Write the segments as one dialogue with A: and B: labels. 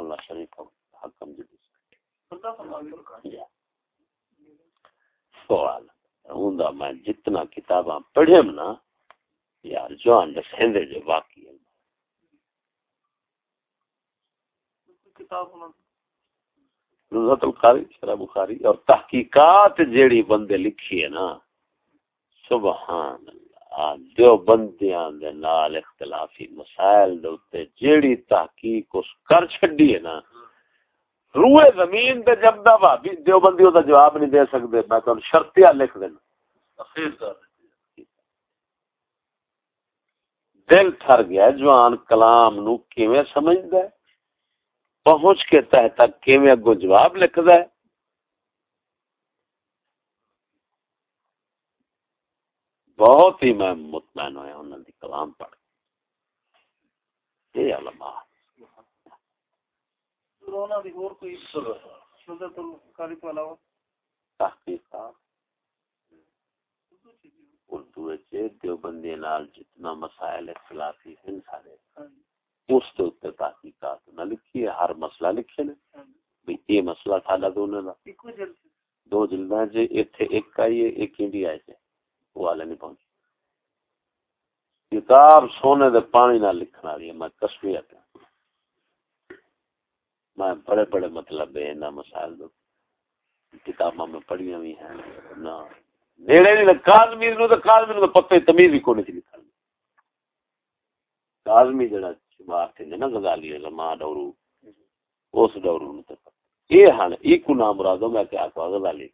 A: مولانا شریف حکم جی سوال ہوں میں جتنا کتاباں پڑھے نا یار جوان دسیں جو واقعی نظرت القاری شرح بخاری اور تحقیقات جیڑی بندے لکھی ہے نا سبحان اللہ۔ جو بندیاں دے نال اختلافی مسائل دے اوتے جیڑی تحقیق اس کر چھڈی ہے نا روئے زمین تے جب دا بھابی دیو بندیوں دا جواب نہیں دے سکدے میں تو شرطیاں لکھ دینا دل تھر گیا جوان کلام نو کیویں سمجھدا ہے؟ پہنچ کے تہ تک کیویں اگو جواب لکھدا ہے؟ بہت ہی میں مطمئن ہویا انہوں نے کلام پڑھ۔ یہ علماء۔ کرونا دی اور کوئی سنت القاری تو علاوہ۔ تحقیقات اردو دیوبندی نال جتنا مسائل اختلافی ہیں سارے اس کے اتنے تحقیقات نہ لکھی ہے ہر مسئلہ لکھے نے۔ بھئی یہ مسئلہ ساڈا دونوں دا۔ دو جلداں جے ایتھے ایک آئی ہے ایک انڈیا ہے۔ وہ والے نہیں پہنچ کتاب سونے دے پانی نہ لکھنا رہی ہے، میں کشمیت میں بڑے بڑے مطلب ہے نہ مسائل دو۔ کتاباں میں پڑھی ہوئی ہیں، نہ۔ نیڑے نہیں کازمی نو تو کازمی نو پتے تمیز ہی کوئی نہیں لکھا کازمی جڑا شمار تھے نا غزالی زمان ڈورو۔ اس ڈورو نو تو یہ ہن، ایک نام مرادو میں کیا کہا، غزالی۔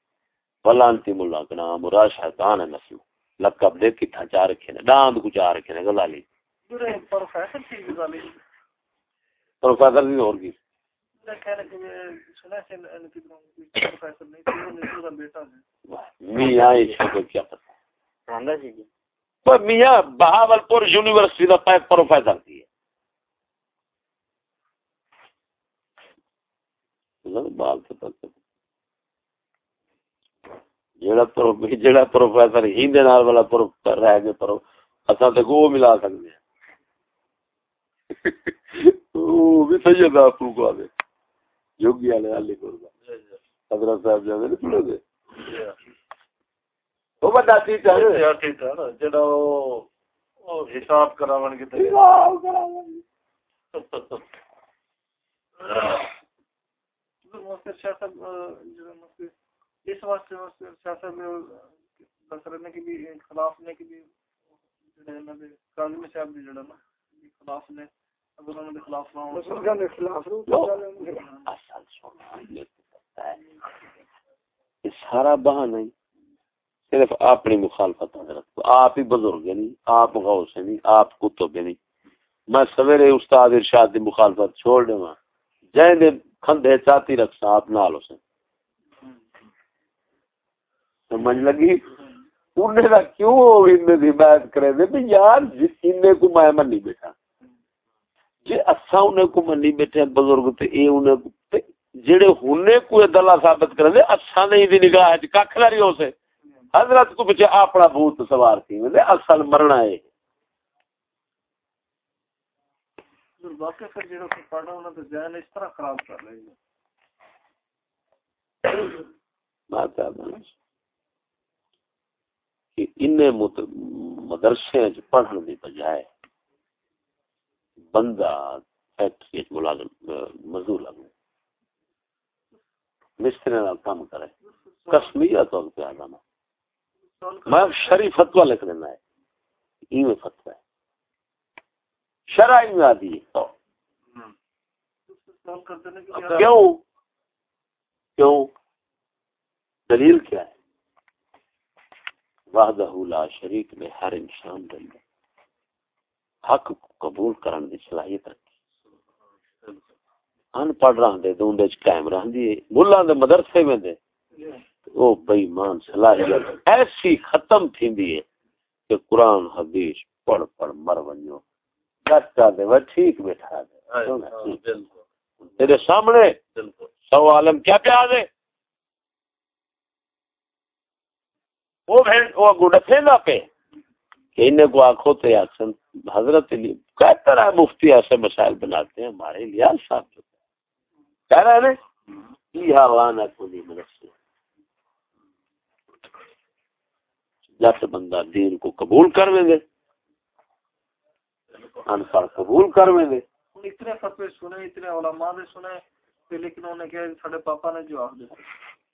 A: بلانتی ملا کا نام مراد شیطان ہے نسل لقب دے کتھا چار رکھے نے ڈاند کو چار رکھے نے غزالی پروفیسر تھی غزالی پروفیسر بھی اور کی۔ میاں کیا پتا۔ میاں بہاول پور یونیورسٹی کا پروفیسر تھی بال جڑا پروفیسر ہی والا رہ گئے پر اصا تو وہ ملا سکتے ہیں۔ وہ بھی سید آپ کو آدھے یوگی والے علی کو حضرت صاحب جانے نہیں پڑھو گے وہ بڑا ٹھیک ہے ٹھیک ہے نا جڑا وہ حساب کراون کی تے۔ حساب کراون اس واسطے سیاست میں دسرنے کی بھی خلاف نے کی بھی کاظم صاحب بھی جڑا نا خلاف نے سارا بہانا ہی صرف اپنی مخالفت آپ ہی بزرگ نہیں آپ غوث نہیں آپ کتب نہیں میں سویرے استاد ارشاد دی مخالفت چھوڑ دے جائیں دے کھندے چاہتی رکھسا آپ نال اسے سمجھ لگی؟ انہیں دا کیوں انہیں دی بات کرے دے؟ یار انہیں کو میں من نہیں بیٹھا۔ جی اسا انہیں کو منی بیٹھے بزرگ تے اے انہیں تے جڑے ہونے کو دلا ثابت کر دے اسا نہیں دی نگاہ ہے ککھ نہ ہو سے حضرت کو پیچھے اپنا بھوت سوار تھی۔ میں اصل مرنا ہے۔ باقی پھر جڑا کو ذہن اس طرح خراب کر بات ہے کہ انہیں مدرسے پڑھنے کی بجائے بندہ فیکٹری ملازم مزدور لگو مستری نال کام کرے۔ کسمیا طور پہ آدم میں شریف فتوا لکھ دینا ہے۔ ایویں فتوا ہے۔ شرعی میں آدھی کیوں؟ کیوں؟ دلیل کیا ہے؟ وحدہ لا شریک میں ہر انسان دلیل حق قبول کرن دی صلاحیت رکھی۔ ان پڑھ رہا دے تو اندے قائم رہن دی ملا دے مدرسے میں دے۔ او بے ایمان صلاحیت ایسی ختم تھیندی ہے کہ قرآن حدیث پڑھ پڑھ مر ونجو گٹا دے وہ ٹھیک بیٹھا دے۔ تیرے سامنے سو عالم کیا پیا دے؟ وہ بھین وہ گوڑا پہ۔ کہ انہیں کو آنکھوں تے حضرت کہتا رہا مفتی ایسے مسائل بناتے ہیں؟ ہمارے لیے صاحب جو کہہ رہے ہیں یہ وانا کلی مدرسے جس بندہ دین کو قبول کر لیں گے۔ ان پڑھ قبول کر لیں گے۔
B: اتنے فتوی سنے، اتنے علماء نے سنے، لیکن انہوں نے کہا سارے پاپا نے جواب دیا۔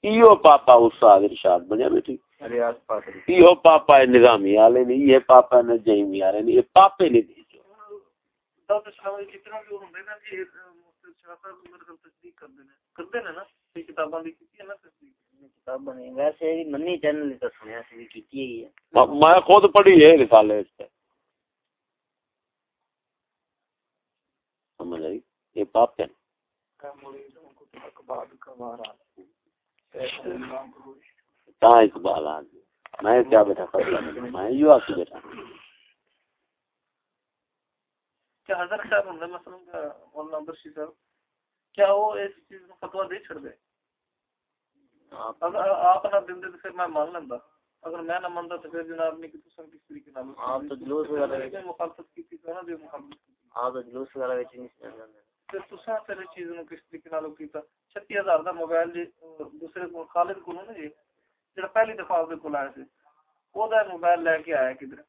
A: ایو پاپا استاد ارشاد بنیا بیٹھی۔ ایو پاپا نظامی والے نہیں یہ پاپا نے جیمی والے نہیں یہ پاپے نہیں دی جو
B: جتنا بھی ہوندے نا کہ تصدیق کر دینا کر دینا نا کتاباں دی کیتی ہے نا تصدیق۔
A: میں خود پڑھی ہے رسالے اس پہ۔ سمجھ آئی؟ یہ پاپ ہے اقبال آ میں کیا بیٹھا میں یو آتی بیٹھا۔
B: کیا حضرت صاحب ہوں مثلا مولانا برشی صاحب کیا وہ اس چیز میں دے چھڑ دے؟ اگر آپ نہ دیں تو پھر میں مان لینا اگر میں نہ مانتا تو پھر جناب نے کس طریقے نال آپ تو جلوس وغیرہ مخالفت کی تھی تو نہ جو مخالفت کی آپ تو جلوس وغیرہ وچ نہیں تے تساں پھر چیز نو کس طریقے نال کیتا؟ 36000 دا موبائل جی دوسرے کو خالد کو نا جی جڑا پہلی دفعہ آپ کول آیا سی وہ دا موبائل لے کے آیا کدھر؟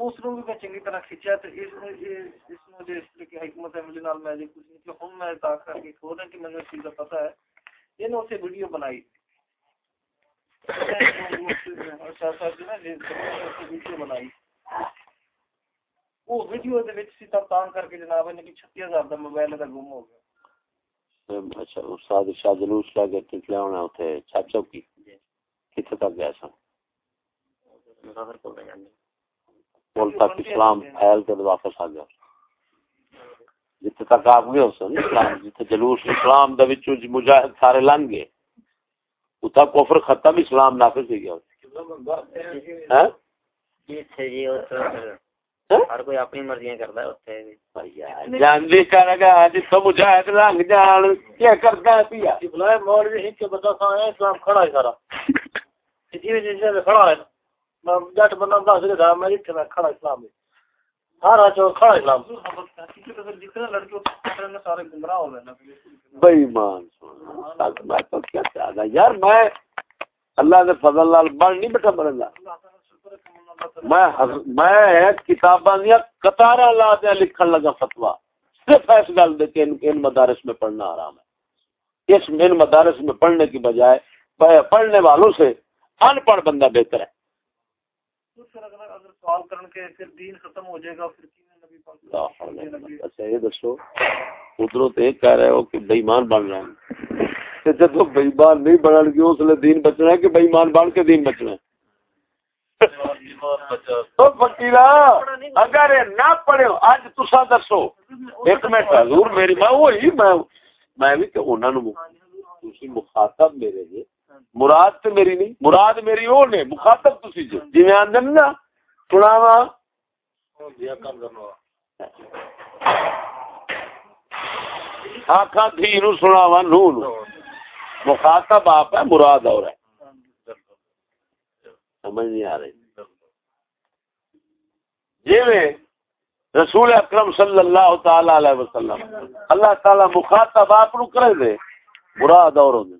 B: اس نو بھی میں چنگی طرح کھچیا تے اس نو اس نو جے جی، اس طریقے حکمت عملی نال میں جی کچھ نہیں کہ ہن میں تا کر کے کھول کہ مجھے اس چیز کا پتہ ہے۔ یہ نے اسے ویڈیو بنائی۔ بنائی وہ ویڈیو دے وچ سیتا تان کر کے جناب نے کہ 36000 دا موبائل دا گم ہو گیا۔
A: اچھا استاد جلوس لا کے ٹکلا ہونا چھپ کی؟ کتے تک گیا بول تک اسلام پھیل کے واپس آ گیا۔ جتنے تک آپ گئے اس اسلام جتنے جلوس اسلام وچوں مجاہد سارے لنگ گئے۔ اتنا کفر ختم اسلام نافذ ہو گیا۔ ہر کوئی اپنی مرضیاں کرتا ہے جاندی کرے گا جتوں مجاہد لنگ جان کیا کرتا ہے پیا؟ بلائے مولوی ہی کے بتا سا اسلام کھڑا ہے سارا۔ جی جی کھڑا ہے۔ میں جٹ بندہ دس کے میں جتنے میں کھڑا اسلام میں۔ سارا چو کھڑا اسلام۔ بھائی مان میں تو کیا چاہتا یار میں اللہ کے فضل لال بڑھ نہیں بیٹھا بڑھ میں میں کتاباں دیا قطارا لا دیا لکھن لگا فتوا صرف اس گل دے کہ ان مدارس میں پڑھنا آرام ہے۔ اس ان مدارس میں پڑھنے کی بجائے پڑھنے والوں سے ان پڑھ بندہ بہتر ہے۔ اچھا یہ دسو ادھر تو یہ کہہ رہے ہو کہ بےمان بن رہے ہیں۔ جب بےمان نہیں بنن گے اس لیے دین بچنا ہے کہ بےمان بن کے دین بچنا ہے؟ اگر نہ پڑھے اج تسا دسو۔ ایک منٹ، حضور میری میں وہی میں میں بھی کہ انہاں نو تسی مخاطب میرے جے۔ مراد تے میری نہیں، مراد میری او نے، مخاطب تسی جے۔ جویں آندے نا سناوا آخا دھی نو سناوا نو نو۔ مخاطب آپ ہے، مراد اور ہے۔ سمجھ نہیں آ رہی۔ جی میں رسول اکرم صلی اللہ تعالی علیہ وسلم اللہ تعالی مخاطب آپ نو کرے دے مراد اور ہوں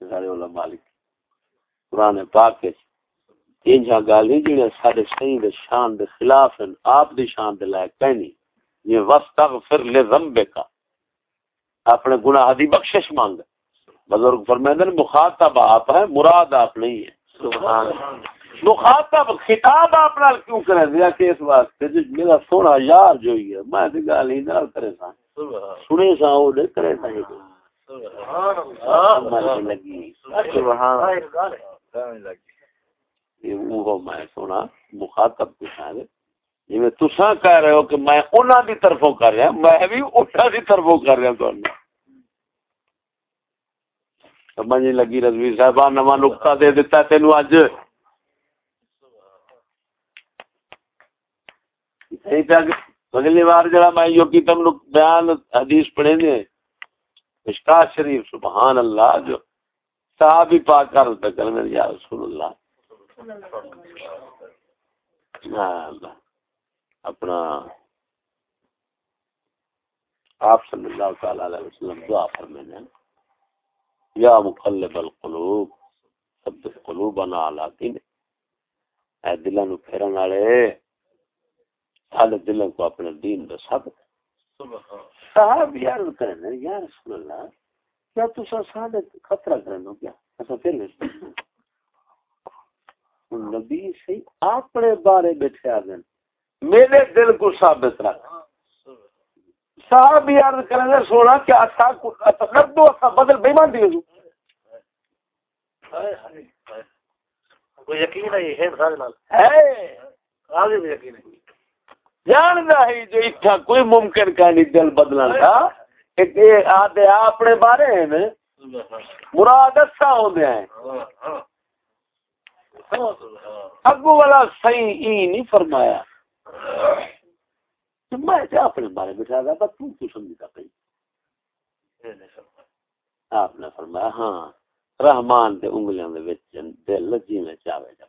A: سارے علماء قرآن پاک کے جڑے سارے صحیح دے شان دے خلاف ہیں، آپ دی شان دے لائق کہنی یہ وستغفر اپنے گناہ دی بخشش مانگ بزرگ فرمائندے نے مخاطب آپ ہے مراد آپ نہیں ہے سبحان مخاطب خطاب آپ نال کیوں کرے دیا کہ اس واسطے جو میرا سونا یار جو ہی ہے میں دی گل ہی نال کرے سا سنے سا او کرے سا سبحان اللہ۔ لگی سبحان اللہ۔ وہ میں سونا مخاطب کے سارے جی تسا کہہ رہے ہو کہ میں طرفوں کر رہا میں بھی طرفوں کر رہا سمجھ نہیں لگی رضوی صاحب نواں نقطہ دے دیتا تین اج اگلی بار جڑا میں یو کی تم بیان حدیث پڑھے نے مشکا شریف، سبحان اللہ، جو صحابی پاک کر یا رسول اللہ۔ اپنا آپ صلی اللہ تعالی علیہ وسلم دعا فرمائیں یا مقلب القلوب، ثبت قلوبنا علی دین. اے دلاں نو پھیرن والے سارے دلاں کو اپنے دین دا ثابت. صاحب یار کرنے یا رسول اللہ، کیا تسا سارے خطرہ کرنو کیا ایسا پھر نبی سی اپنے بارے بیٹھے آ میرے دل کو ثابت رکھ۔ صاحب بھی عرض کریں سونا کہ اسا کر دو اسا بدل بے مان دیو
B: کوئی یقین ہے ہے سارے نال؟
A: ہے۔
B: بھی یقین ہے۔
A: جو اتھا کوئی ممکن کا نہیں دل بدلنا تھا ایک یہ آدھے اپنے بارے ہیں مراد اسا ہوندے ہیں۔ اگو والا صحیح ای نہیں فرمایا۔ میں اپنے بارے بٹھا تھا بس تو سمجھتا پہ آپ نے فرمایا ہاں رحمان دے انگلیاں دے وچ دل جی میں چاوے جب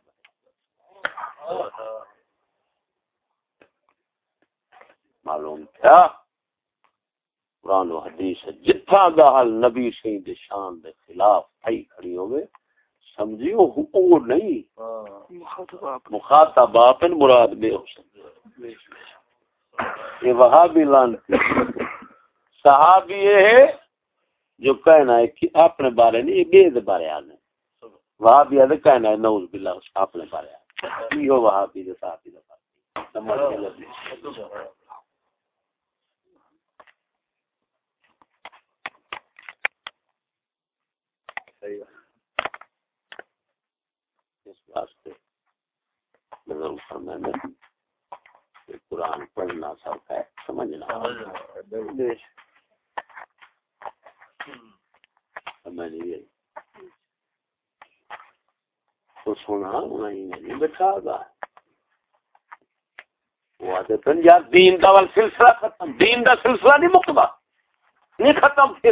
A: معلوم کیا؟ قرآن و حدیث جتھا گال نبی سی دے شان دے خلاف تھئی کھڑی ہوئے سمجھی وہ نہیں۔ مخاطب باپن مراد بے حسن۔ یہ وہابی لانتی صحابی یہ ہے جو کہنا ہے کہ اپنے بارے نہیں یہ بے بارے آنے وہابی ہے کہنا ہے نوز باللہ اس اپنے بارے آنے یہ وہابی دے صحابی دے بارے صحیح اس واسطے بزرگ فرمائیں قرآن پڑھنا سب ہے، سمجھنا سمجھ گئی تو نہیں گا۔ وہ آتے تھے یار دین سلسلہ ختم، دین سلسلہ نہیں مکتا نہیں ختم تھی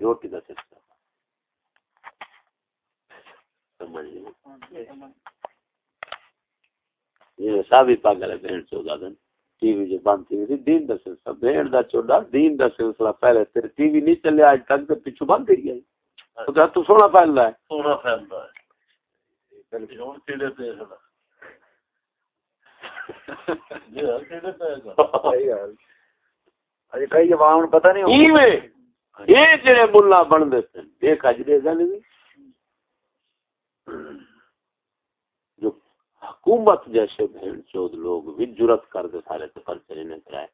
A: روٹی کا سلسلہ۔ یہ سابی پاگل ہے بہن چودہ دن۔ ٹی وی جو بند تھی تھی دین دا سلسلہ۔ بہن دا چودہ دین دا سلسلہ۔ پہلے تیرے ٹی وی نہیں چلے آج تک تو پیچھو بند تو تو سونا پھیل رہا ہے۔
B: سونا پھیل رہا ہے۔ کئی عوام پتہ نہیں
A: یہ جڑے ملا بن دے دیکھ اج دے گل جو حکومت جیسے بہن چود لوگ بھی جرت کر دے سارے تو پرچے نے کرائے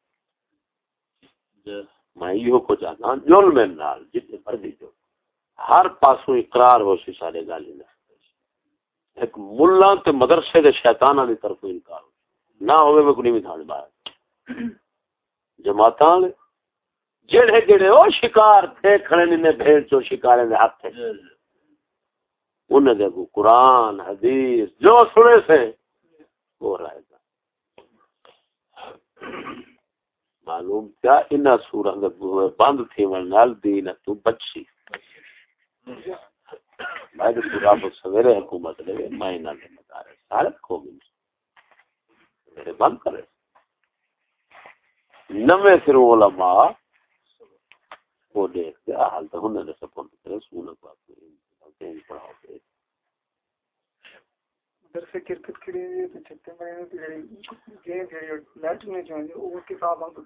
A: میں یہ کو جانا چاہتا ظلم نال، جتنے مرضی جو۔ ہر پاسوں اقرار ہو سی سارے گالی گل ایک ملا تے مدرسے دے شیطان والی طرف انکار ہو نہ ہوئے میں کوئی نہیں تھان باہر۔ جماعتاں والے، جڑے جڑے، او شکار تھے، کھڑے نے بھیڑ چو شکارے دے ہاتھ تھے۔ انہیں دے دیکھو قرآن، حدیث، جو سنے سے وہ رہے گا معلوم کیا ان سورہ بند تھی نال دین تو بچی۔ میں تو پورا سویرے حکومت لے میں نہ دے مدارے سارے کھو گئی میرے بند کرے۔ نوے پھر علماء، وہ دیکھ دیا حال تو ہن نے سپورٹ کرے سونا کو پڑھاؤ
B: کرکٹ ہوئی تو چھتے میں گیم میں جو ہے وہ کتاب ہم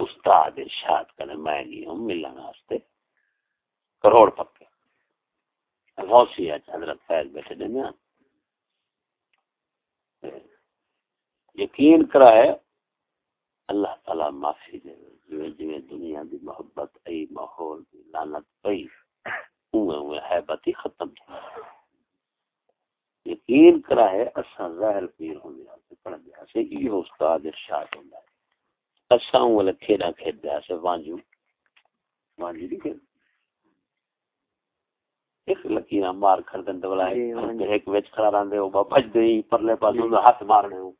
A: استاد ارشاد کرے میں نہیں ہوں ملن واسطے کروڑ پکے غوثی ہے حضرت فیض بیٹھے یقین کرائے اللہ تعالی معافی دے جو جو دنیا دی محبت ای ماحول دی لعنت پئی ہے بتی ختم یقین کرا ہے اسا ظاہر پیر گیا سے پڑھ گیا سے یہ استاد ارشاد ہوں گا اسا ہوں والے کھیڑا کھیڑ گیا سے وانجو۔ وانجو نہیں کھیڑ ایک لکیرہ مار کر دن دولا ہے ایک ویچ کھڑا رہن دے وہ بھج دے پرلے پاس ہوں ہاتھ مارنے ہوں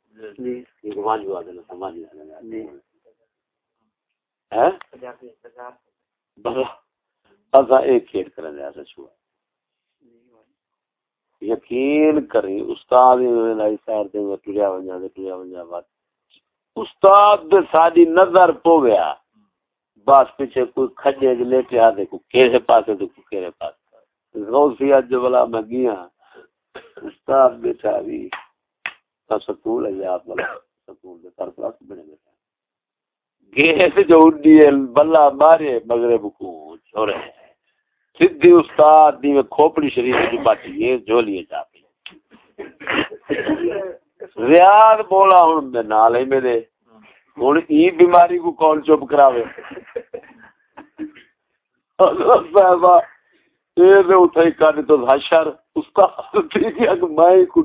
A: ایک وانجو آدھے لسا وانجو آدھے لسا ہاں، ایک کھیڑ کرنے ایسا چھوا یقین کریں، استاد لائی سیر دے ٹریا ونجا دے ٹریا ونجا بات استاد دے ساری نظر پو گیا۔ بس پیچھے کوئی کھجے لیٹیا دے کو کیسے پاسے دے کو کیرے پاسے۔ غوثی اج بلا میں گیا، استاد بیٹھا بھی سکول ہے یا بلا سکول دے سرپرست بنے بیٹھا گیس جو اڈی بلا مارے مغرب کو چھوڑے۔ سدھی استاد دی میں کھوپڑی شریف کی باٹی یہ جو لیے جا پی۔ ریاض بولا ہوں میں، نال ہی میرے۔ ہوں ای بیماری کو کون چپ کراوے؟ صاحبہ اٹھائی تو حشر۔ استاد کہ میں کو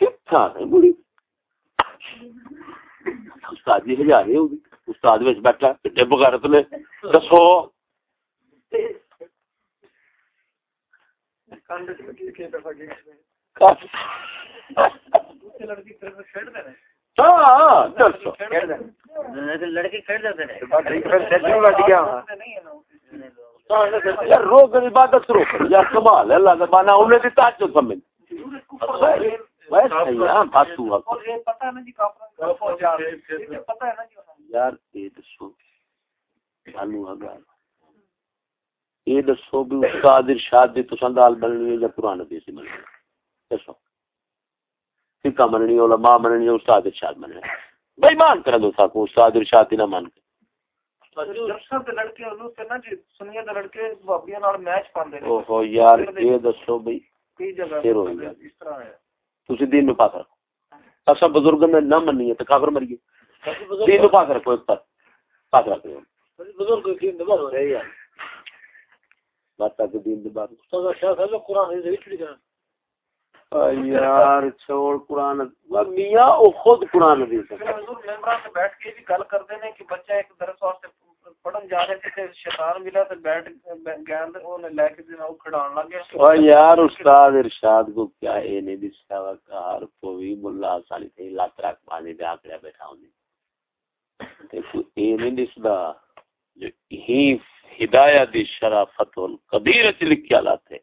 A: کتھا نہیں بڑی استاد جی ہوگی استاد وچ بیٹھا غیرت نے دسو۔ روک عبادت روک یا کمال اللہ زبانہ انہیں دی تاج سمجھ۔ یار یہ دسو سانو اگر یہ دسو بھی استاد ارشاد دی پسند حال بننی ہے یا قرآن حدیث بننی ہے۔ دسو۔ فقہ مننی علماء مننی استاد ارشاد مننی بھائی مان کر دو ساکو استاد ارشاد نہ مان کے یار یہ دسو بھائی تسی دین میں پاس رکھو۔ اصا بزرگ نے نہ منی ہے تو کافر مریے۔ دین میں پاس رکھو ایک پر۔ پاس رکھو۔ بزرگ دین دبا ہو رہی ہے۔ بات تک دین دبا استاد شاہ صاحب قرآن ہے وچ لکھا یار چھوڑ قرآن۔ میاں او خود قرآن دی ممبران سے بیٹھ کے بھی گل کرتے ہیں کہ بچہ ایک درس واسطے پڑھن جا رہے تھے شیطان ملا تے بیٹھ گیا لے کے کھڑان لگ گیا او یار استاد ارشاد کو کیا اے نہیں وا کار مولا سالی تے لات رکھ پانی دے بیٹھا ہوندی تے کو اے نہیں دسدا جو ہی ہدایت دی شرافت القبیر چ لکھیا لاتے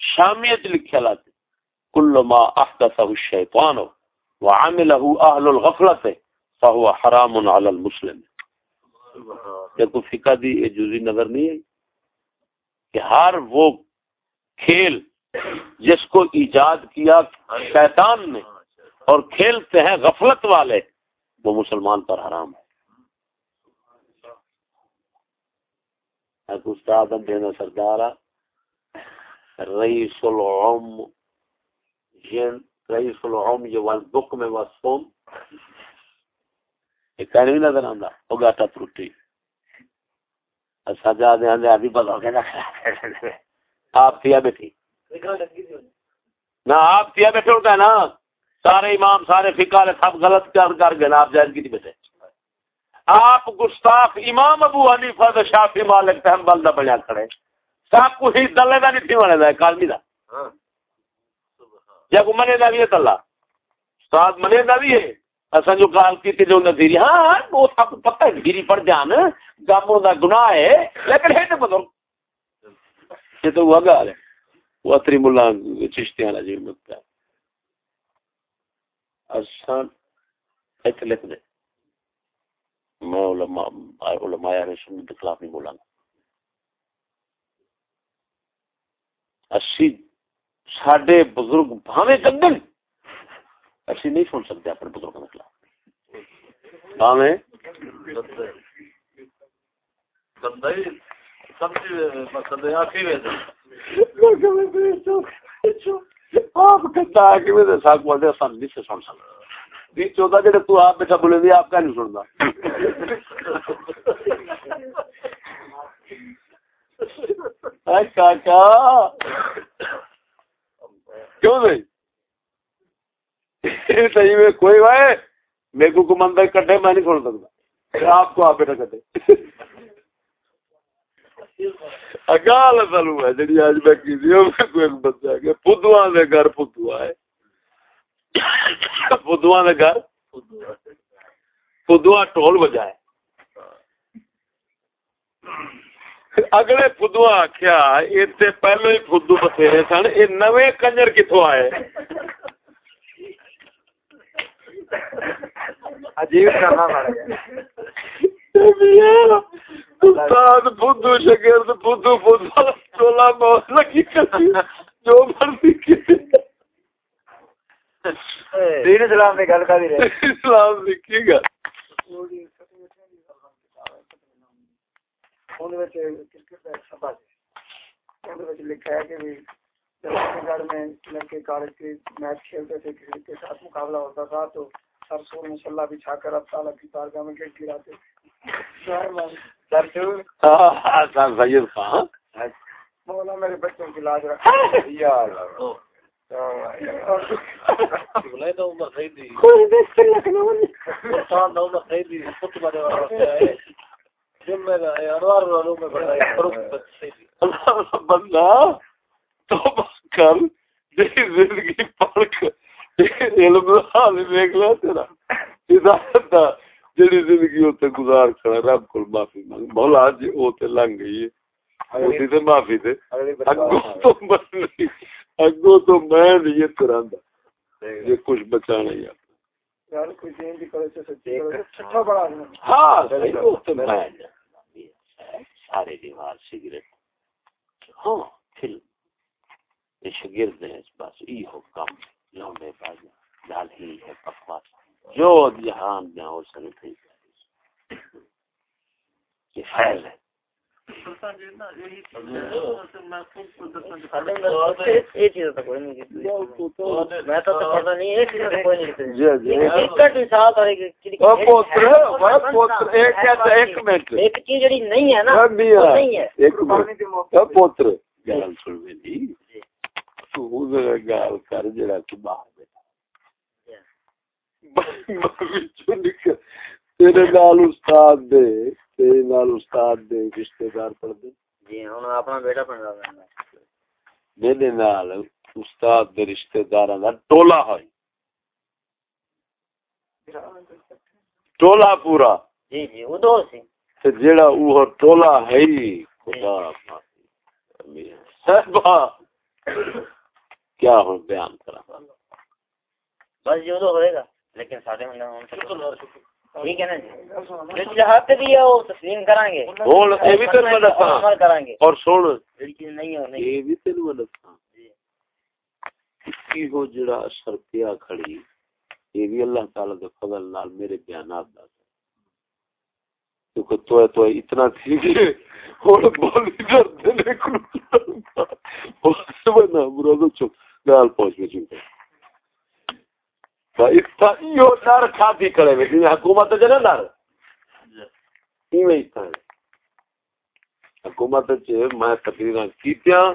A: شامیت لکھیا لاتے کل ما احدثه الشیطان وعمله اهل الغفلت فهو حرام على المسلم کیا کوئی فقہ دی، یہ جزی نظر نہیں ہے کہ ہر وہ کھیل جس کو ایجاد کیا شیطان نے اور کھیلتے ہیں غفلت والے، وہ مسلمان پر حرام ہے۔ استاد دینا سردارا رئیس العم رئیس العم، یہ والدق میں وصوم ایک کہنے بھی نظر آندا او گاٹا ترٹی اسا جا دے اندے ابھی بتا کے نا آپ پیا بیٹھی۔ نہ آپ پیا بیٹھے ہوتا ہے نا۔ سارے امام سارے فقہ سب غلط کر کر گئے آپ جائز کی بیٹھے۔ آپ گستاخ امام ابو حنیفہ مالک تے بنیا کھڑے۔ سب ہی دلے دا نہیں تھی دا کالمی دا۔ ہاں۔ یا کو منے دا بھی ہے تلا۔ استاد منے دا بھی ہے۔ اساں جو گال کیتی جو نظیری ہاں،, ہاں وہ سب پتہ ہے نظیری پڑھ جان گاموں دا گناہ ہے، لیکن ہے تے بدل۔ یہ تو وہ گال ہے۔ وہ اتری مولا چشتی والا جی مکتا اساں ایتھے لکھ دے۔ میں علماء علماء اہل سنت کے خلاف نہیں بولا اسی ساڈے بزرگ بھاوے گندن اسی نہیں سن سکتے اپنے بزرگوں کے خلاف۔ آپ ہے جڑے تو بیٹھا بولے کا نہیں کیوں نہیں؟ کوئی بھائی، میرے کو کمندر کٹے، میں نہیں سن سکتا۔ آپ کو آپ بیٹا کٹے۔ اگال چلو ہے، جڑی آج میں کی کوئی بچہ کہ پدوا دے گھر پدوا ہے۔ فدوا میں گھر فدوا ٹول بجائے۔ اگلے فدو آخیا اتنے پہلو ہی فدو بتھیرے سن، یہ نویں کنجر کتوں آئے؟
C: عجیب کرنا
A: استاد بدھو شگرد بدھو بدھو چولا موت لگی جو مرضی
C: دین اسلام میں گل کر رہے
A: اسلام لکھی گا
C: لکھا ہے کہ گھر میں لڑکے کالج کے میچ کھیلتے تھے کسی کے ساتھ مقابلہ ہوتا تھا تو سر سور مسلح بچھا کر اب تعالیٰ کی بارگاہ میں گیٹ گراتے
A: خان
C: مولا میرے بچوں کی لاج رکھا
A: بندہ۔ تو کر زندگی پڑھ علم حال دیکھ لیا تیرا۔ ہدایت دا جڑی زندگی اوتے گزار کھڑا رب کول معافی مانگ۔ مولا جی او تے لنگ گئی ہے۔ اوتی تے معافی تے اگوں تو بس نہیں اگوں تو میں نہیں کراندا یہ کچھ بچانا ہی ہاں سارے دیوار سگریٹ۔ ہاں فلم شگرد ہیں بس یہ ہو کام لوڈے باز گل ہی ہے بکواس جو جہان جاؤ سن تھی یہ فیل ہے۔ پوتر گال کر جڑا تو باہر تیرے نال استاد دے تیرے نال استاد دے رشتہ دار پڑھ دے
C: جی ہن اپنا بیٹا پڑھ رہا ہے۔
A: میرے نال استاد دے رشتہ داراں دا ٹولا ہے ٹولا پورا۔
C: جی جی وہ دو سی۔
A: تے جیڑا ٹولا ہے خدا کیا ہوں بیان کرا؟
C: بس جو تو ہوئے گا لیکن سارے ٹھیک ہے نا جی؟ حق دی ہے وہ تسلیم کریں گے
A: ہن اے بھی تے میں دساں۔
C: کریں گے
A: اور سن
C: جڑی چیز نہیں ہے نہیں۔
A: اے بھی تے میں دساں۔ کی ہو جڑا اثر پیا کھڑی؟ یہ بھی اللہ تعالی دے فضل نال میرے بیانات دا کیونکہ تو تو اتنا تھی کہ اور بولی ڈرتے نے کو بنا مرادو چپ گال پہنچ گئی چونکہ ڈر کھادی کھڑے ہوئے جی حکومت جو ڈر حکومت میں تقریر کیتیاں۔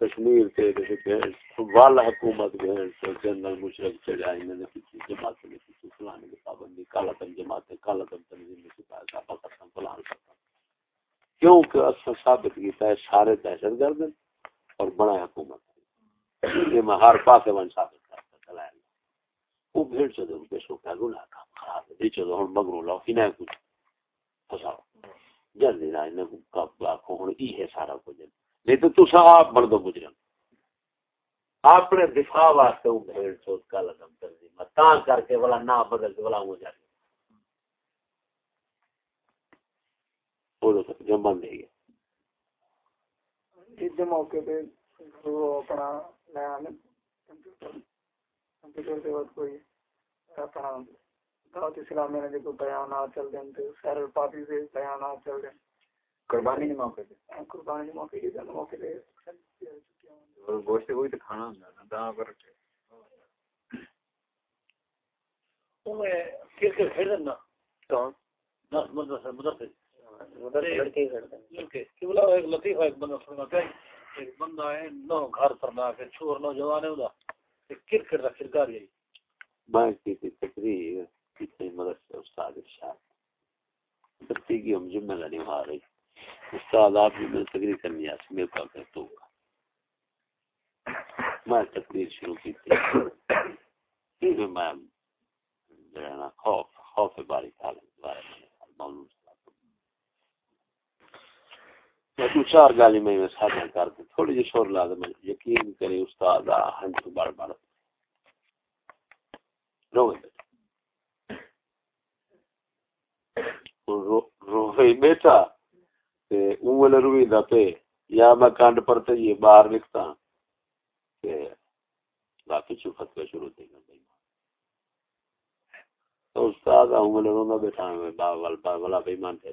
A: کشمیر کے وال حکومت جنرل مشرف چڑھا انہوں نے کسی جماعت نے کسی فلانے کی پابندی کالا تن جماعت کالا تن تنظیم میں سپاہی صاحب کرتا فلان کرتا کیونکہ اصل ثابت کیتا ہے سارے دہشت گرد اور بڑا حکومت۔ میں ہر ون ثابت کرتا وہ بھیڑ خراب ہن مگرو ہی کچھ۔ جلدی نہ کب ہن ای ہے سارا کچھ۔ نہیں تو تسا آپ بن دو اپنے دفاع واسطے وہ بھیڑ کا لگم کر کے والا نہ بدل کے والا ہو جائے
C: موقع پہ وہ اپنا نیا کمپیوٹر کمپیوٹر سے وقت کوئی اپنا دعوت اسلامی نے جو بیانات چل دیں تو سیر پاپی سے بیانات چل دیں قربانی کے موقع پہ۔ قربانی کے موقع کے موقع پہ گوشت کوئی تو کھانا ہوتا داں پر
B: کرکٹ کھیل دینا کون؟ مدرسہ لطیفہ ایک بندہ سننا ایک بندہ ہے، نو گھر کرنا کے چھوڑ نوجوان ہے کرکٹ کا کردار یہی۔
A: میں کی تقریر کتنے مدرسے استاد ارشاد۔ بتی کی ہم جمعہ لڑی مار رہی۔ استاد، آپ بھی میں تقریر کرنی آس میرے پاس ہے تو میں تقریر شروع کی تھی۔ میں خوف خوف باری تعلق بارے میں معلوم تو چار گالی میں ساتھ کر دے تھوڑی جی شور لا دے، میں یقین کرے استاد ہنس بڑ بڑ رو روئی بیٹا۔ تے اون روئی دا پہ یا میں کانڈ پر تے یہ باہر نکتا۔ تے باقی چو فتوہ شروع دے گا بھائی تو استاد اون رونا بیٹھا۔ ہے باول باولا بے ایمان تے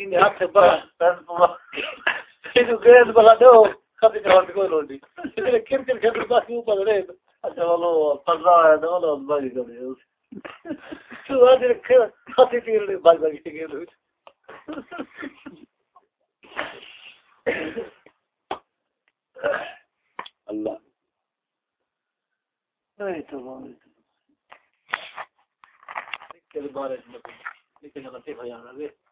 D: ان ہاتھ بڑا گیند بلا دو خاصی کرانے کوئی لوڑ نہیں کرکٹ کھیل بس اوپر رہے اچھا والو پڑھا ہے نو نو بھائی کرے تو آج رکھے خاصی تیر نے باج باج کے گئے
A: اللہ
D: نہیں تو کے بارے میں لیکن اگر تے بھائی آنا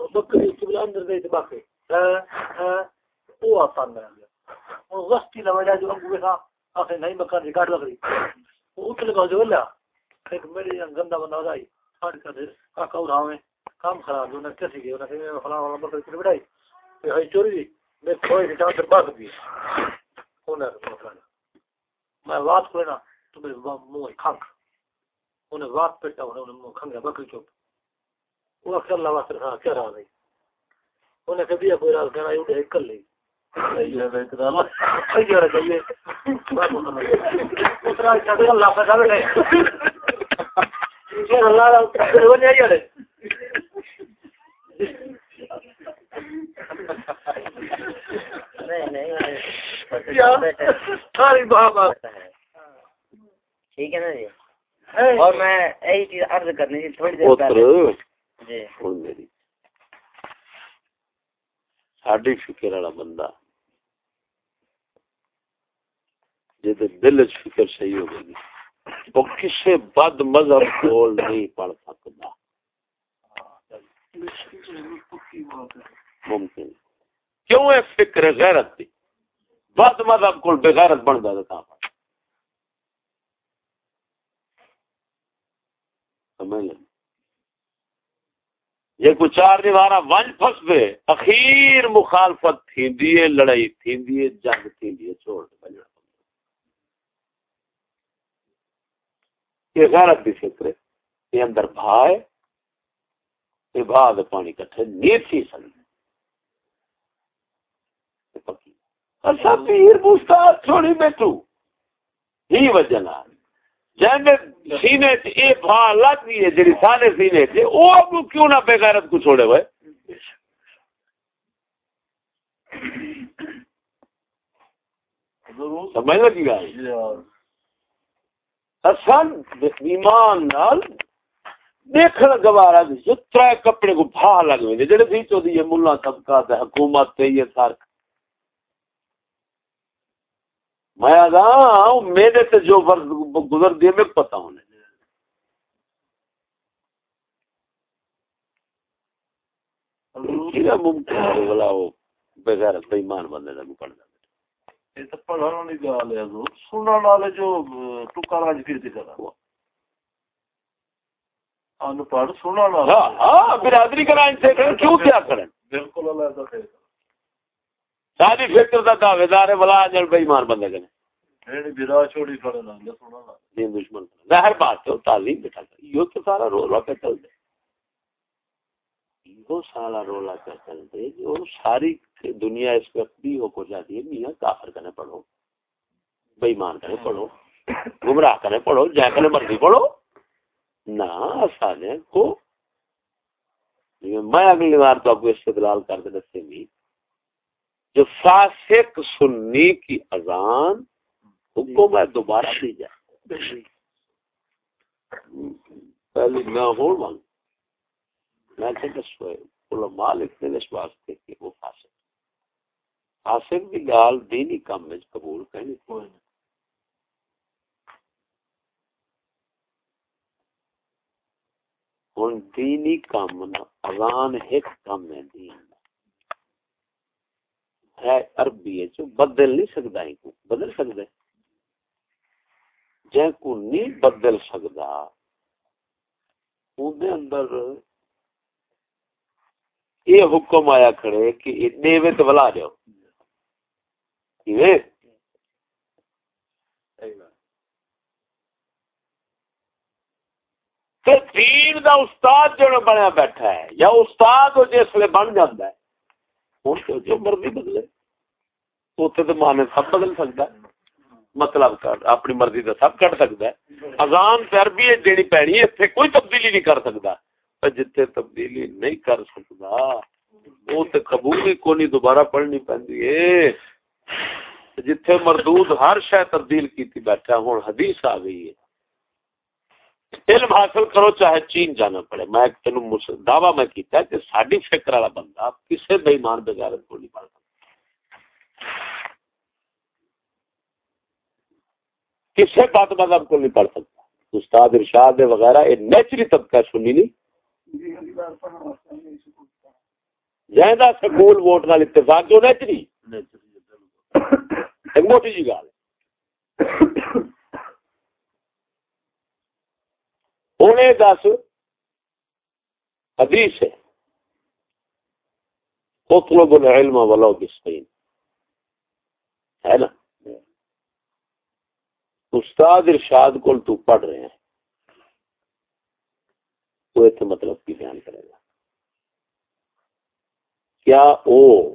D: بکری کی اندر گئی تھی باقی ہاں وہ آسان میں آ اور وقتی لگا جائے جو انگو تھا آخر نہیں مکان کی گاڑ لگ رہی اتنے کا جو لیا ایک میری گندا بندہ ہو جائی کھاڑ کر دے کاکا اڑا میں کام خراب انہیں کیسے گئے انہیں کہ فلاں والا بکر کی بڑھائی کہ ہائی چوری دی میں کھوئے کی چاہتے باغ دی انہیں کہ میں بات کوئی نا تو میرے منہ کھنک انہیں بات پیٹا انہیں انہیں منہ کھنگا بکری چوپ وہ اکثر اللہ واسطے رہا کیا رہا نہیں۔ انہیں کبھی کوئی راز کہنا کر لی۔
E: ٹھیک ہے نا جی؟ اور میں یہی چیز عرض کرنی تھی تھوڑی دیر جی۔
A: پتر میری۔ ساڈی فکر والا بندہ۔ جی دل چ فکر صحیح ہو گئی وہ کسی بد مذہب کو نہیں پڑھ سکتا ممکن۔ کیوں ہے فکر غیرت دی؟ بد مذہب کو بغیرت بنتا تھا سمجھ لیں یہ کوئی چار دیوارا ون پھس دے اخیر مخالفت تھیندی ہے، لڑائی تھیندی ہے، جنگ تھیندی ہے، چھوڑ دے بجڑا یہ غیرت دی فکر ہے، یہ اندر بھائے یہ بھا دے پانی کٹھے نہیں تھی سکتے۔ پکی۔ اچھا پیر پوچھتا چھوڑی بیٹھو۔ ہی وجہ نال۔ جن سینے چ اے بھا لگ گئی ہے جڑی سارے سینے چ او اب کیوں نہ بے غیرت کو چھوڑے ہوئے؟ سمجھ لگی گل اسن ایمان نال گوارا جو ترے کپڑے کو بھا لگ ویندے جڑے بھی تو دی مولا طبقہ تے حکومت تے یہ سار میں میرے تے جو گزر دیے میں ہونے کیا ممکن بغیر بے ایمان بندے دا پڑھ جائے
D: یہ تو پڑھنے والی گل ہے حضور۔ سنن والے جو ٹکا راج کیرتی کرا ان پڑھ سنن
A: ہاں
D: والا
A: ہاں برادری کرائیں سے کیوں کیا کریں؟
D: بالکل اللہ کا خیر۔
A: ساری فکر دا دعوے دار بلا جڑ بے ایمان بندے کنے
D: نہیں برا چھوڑی کھڑے نہ سنن والا
A: دین دشمن ظاہر بات ہے وہ تعلیم بٹھا کر یہ تو سارا رولا پہ چل دے۔ وہ سارا رولا کر چل دے جو ساری دنیا اس وقت بھی ہو کو جاتی ہے میاں کافر کرنے پڑھو بےمان کرنے پڑھو گمراہ کرنے پڑھو جا کرنے مرضی پڑھو۔ نہ کو۔ میں اگلی بار تو آپ کو استدلال کر کے دسے گی۔ جو فاسق سنی کی اذان، حکم ہے دوبارہ دی جائے۔ پہلی میں ہوں مانگ میں کہ دسو علماء لکھتے ہیں اس واسطے کہ وہ فاسق۔ فاسق کی گال دینی کام میں قبول کرنی۔ کوئی نہیں ہوں دینی کام نا اذان ایک کام ہے دین ہے عربی ہے جو بدل نہیں سکتا ہے کو بدل سکتا ہے۔ جے کو نہیں بدل سکتا اون دے اندر یہ حکم آیا کھڑے کہ نیوے تو بلا جاؤ۔ کیویں؟ دین دا استاد جو بنیا بیٹھا ہے یا استاد جس لیے بن جاتا ہے۔ ہوں تو جو مرضی بدلے۔ اتنے تو ماں نے سب بدل سکتا ہے۔ مطلب اپنی مرضی کا سب کٹ سکتا ہے۔ اذان پھر دینی پینی اتنے کوئی تبدیلی نہیں کر سکتا۔ جتھے تبدیلی نہیں کر سکتا، وہ تو قبول ہی کونی دوبارہ پڑھنی پی جتھے مردود ہر شہ تبدیل کی بیٹھا، ہوں حدیث آ گئی ہے۔ علم حاصل کرو چاہے چین جانا پڑے۔ میں تین دعوی میں کیتا ہے کہ ساری فکر والا بندہ کسی بےمان بغیرت کو نہیں پڑھ سکتا کسی بات مذہب کو نہیں پڑھ سکتا۔ استاد ارشاد وغیرہ، یہ نیچری طبقہ سنی نہیں۔ جہاں سکول ووٹ نال اتفاق جو نیچری؟ جی، موٹی جی گل انہیں دس حدیث ہے۔ اطلب العلم ولو بسقین ہے نا؟ استاد ارشاد کو تو پڑھ رہے ہیں۔ تو ایسے مطلب کی بیان کرے گا۔ کیا او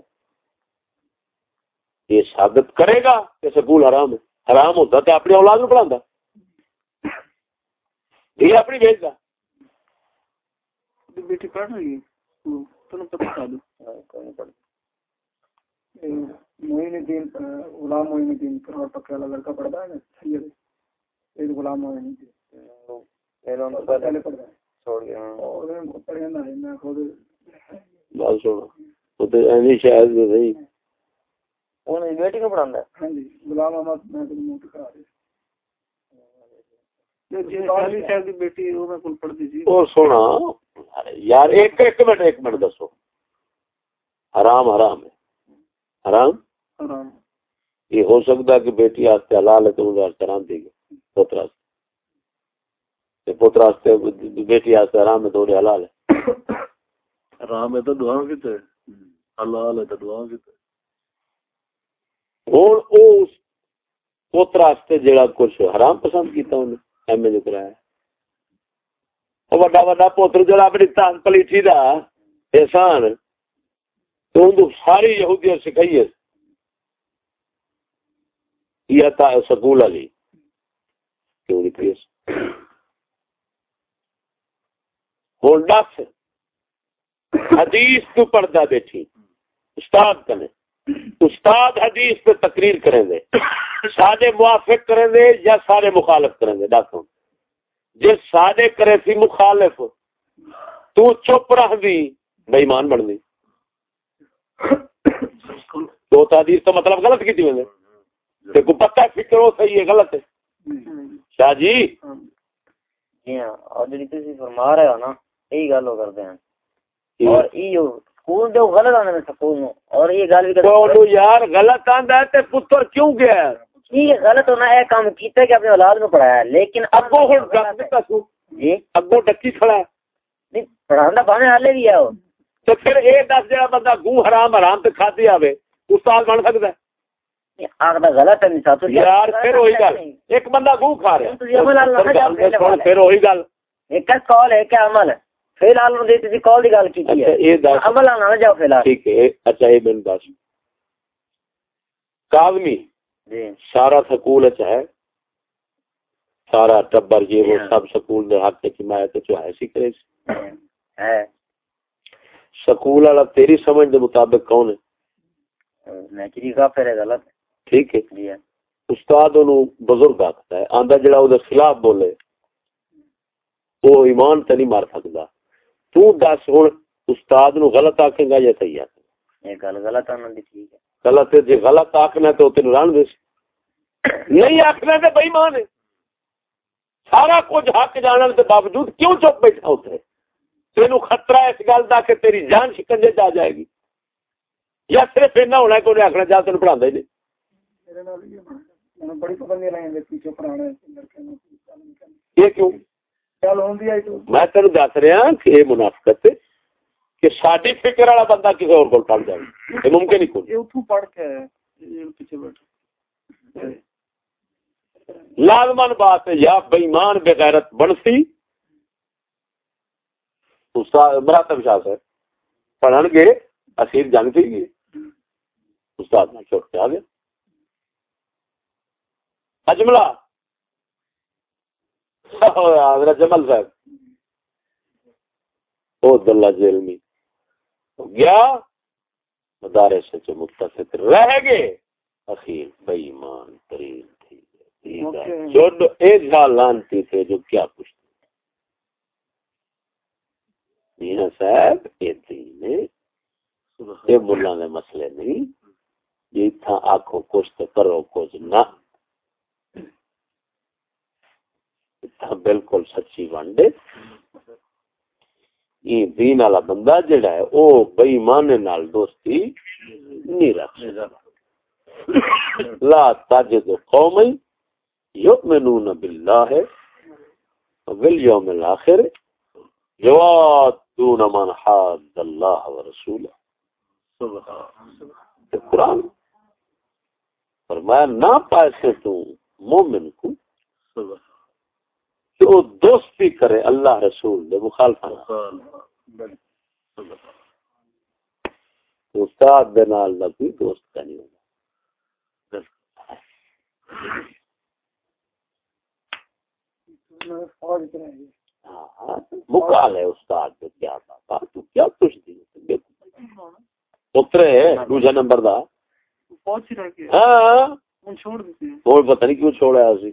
A: یہ ثابت کرے گا کہ سکول حرام ہے؟ حرام ہوتا تو اپنی اولاد میں پڑھا یہ اپنی بھیج گا
C: بیٹی پڑھ رہی ہے۔ پتا موین الدین غلام موین الدین کروڑ پکے والا لڑکا پڑھتا ہے نا سید۔ غلام موین الدین۔ پہلے پڑھتا ہے۔ چھوڑ گیا۔ اور پڑھیا نہ ہے میں خود بات سنو۔ وہ تو ایویں شاید نہیں۔ انہیں بیٹی کو پڑھاندا ہے؟ ہاں جی غلام احمد میں تو موت کرا رہی
A: یار ایک ایک منٹ ایک منٹ دسو۔ حرام حرام ہے۔ حرام؟ حرام۔ یہ ہو سکتا کہ بیٹی آستے حلال ہے تو انہیں حرام دے گی پوترا سے پوترا سے بیٹی آستے حرام ہے تو انہیں حلال ہے۔
B: حرام ہے تو دعا کیتے حلال ہے تو دعا کیتے
A: ہوں اس پوترا جڑا کچھ حرام پسند کیتا انہیں۔ ایم اے جو کرایا او وڈا وڈا پوتر جو اپنی تان پلیٹھی دا احسان، تو ان ساری یہودیاں سکھائی ہے۔ یہ تھا سکول والی کیوں پیس ہوں دس حدیث تو پڑھتا بیٹھی۔ استاد کنے۔ استاد حدیث پہ تقریر کریں دے سارے موافق کریں دے یا سارے مخالف کریں دے ڈاکٹر جی سارے کرے سی مخالف تو چپ رہ دی بےمان بن دی۔ تو حدیث تو مطلب غلط کی تھی میں نے۔ کو پتہ فکر ہو صحیح ہے غلط ہے۔ شاہ جی۔
E: جی ہاں اور جی تسی فرما رہے ہو نا یہی گل ہو کرتے ہیں۔ اور یہ سکول جو غلط آنے سکول نو۔ اور یہ گل بھی
A: تو یار غلط آندا ہے تے پتر کیوں گیا
E: ہے؟ غلط ہونا ہے کام کیتا کہ اپنے اولاد میں پڑھایا ہے لیکن
A: ابو ہن گل تے کسو
E: جی؟
A: ابو ڈکی کھڑا ہے۔
E: نہیں پڑھاندا بانے حالے بھی ہے او
A: تو پھر اے دس جڑا بندہ گو حرام حرام تے کھادی آوے استاد بن سکدا ہے۔
E: آخدا غلط ہے نہیں تو
A: یار پھر وہی گل۔ ایک بندہ گو کھا رہا ہے۔ پھر وہی گل۔
E: ایک کال ہے کیا عمل ہے؟ فی الحال نو دیتی سی کال دی گل کی
A: اچھا یہ دس۔
E: عمل آنا نہ جاؤ فی الحال
A: ٹھیک ہے اچھا یہ میں دس۔ کاظمی
E: جی۔
A: سارا سکول اچ ہے۔ سارا ٹبر یہ وہ
E: ہاں۔
A: سب سکول دے حق کی حمایت چ ہے سی کرے سی
E: ہے۔
A: سکول والا تیری سمجھ دے مطابق کون ہے؟
E: غلط۔
A: ٹھیک ہے۔
E: جی
A: استاد بزرگ آختا ہے آندا جڑا او دے خلاف بولے وہ ایمان تے نہیں مار سکدا۔ تو دس ہن استاد نو غلط آکھے گا یا صحیح
E: یہ گل غلط ہے انہوں دی ٹھیک ہے۔
A: غلط ہے جی غلط آخنا تو تین رن دے۔ نہیں آخنا تو بئی مان ہے۔ سارا کچھ حق جانے کے باوجود کیوں چپ بیٹھا اتنے تین خطرہ اس گل کا کہ تیری جان شکنجے آ جائے گی۔ یا صرف ایسا ہونا ہے کہ انہیں آخنا چاہ تین پڑھا ہی نہیں
C: میرے نال بڑی پابندی لائی دے پیچھے کرنی
A: یہ کیوں؟ میں تین دس رہا کہ یہ منافقت کہ ساری فکر والا بندہ کسی اور کو پڑھ جائے یہ ممکن ہی کوئی
B: پڑھ کے پیچھے بیٹھا
A: لازمن بات ہے یا بےمان بغیرت بنسی استاد مراتب شاہ سے پڑھن گے اسیر جنگ تھی گی استاد نے چھوٹ کے آ گیا اجملہ حضرت جمل صاحب۔ او دلہ جیل میں۔ گیا مدارے سے جو متصف رہ گئے۔ اخیر بےمان ترین تھی۔
B: Okay.
A: جو ایک سال لانتی تھے جو کیا پوچھتے میاں صاحب یہ دین ہے۔ یہ ملا نے مسئلے نہیں۔ یہ تھا آنکھوں کچھ تو کرو کچھ نہ اتھا بالکل سچی وانڈے۔ یہ دین والا بندہ جڑا ہے، او بے ایمان نال دوستی نہیں رکھ سکتا۔ لا تجد قومی یؤمنون باللہ والیوم الاخر یوادون من حاد اللہ ورسولہ یہ قرآن فرمایا نہ پائے سے تو مومن کو سبحان کہ وہ دوستی کرے اللہ رسول دے مخالفہ استاد دے نال کوئی دوست کا نہیں ہوگا
C: گے
A: ہاں مکال ہے استاد دے کیا بابا تو کیا کچھ دی نمبر دا۔ ہاں۔
B: ہوں
A: پتہ نہیں کیوں چھوڑا اسی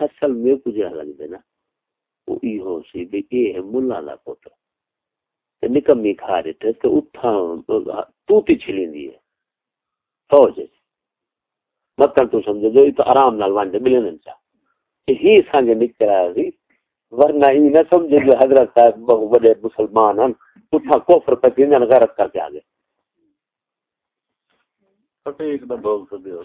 A: اصل میں لگ وہ ای ہو سی بھی اے ہے ملا دا تے نکمی کھا رہے تے اٹھا تو تی چھلی دی ہے۔ فوج ہے۔ مطلب تو سمجھو جو تو آرام نال وانڈے ہی سانگ نکل آیا سی۔ ورنہ ہی نہ سمجھے جو حضرت صاحب بڑے مسلمان ہیں اٹھا کفر غیرت کر کے جا دے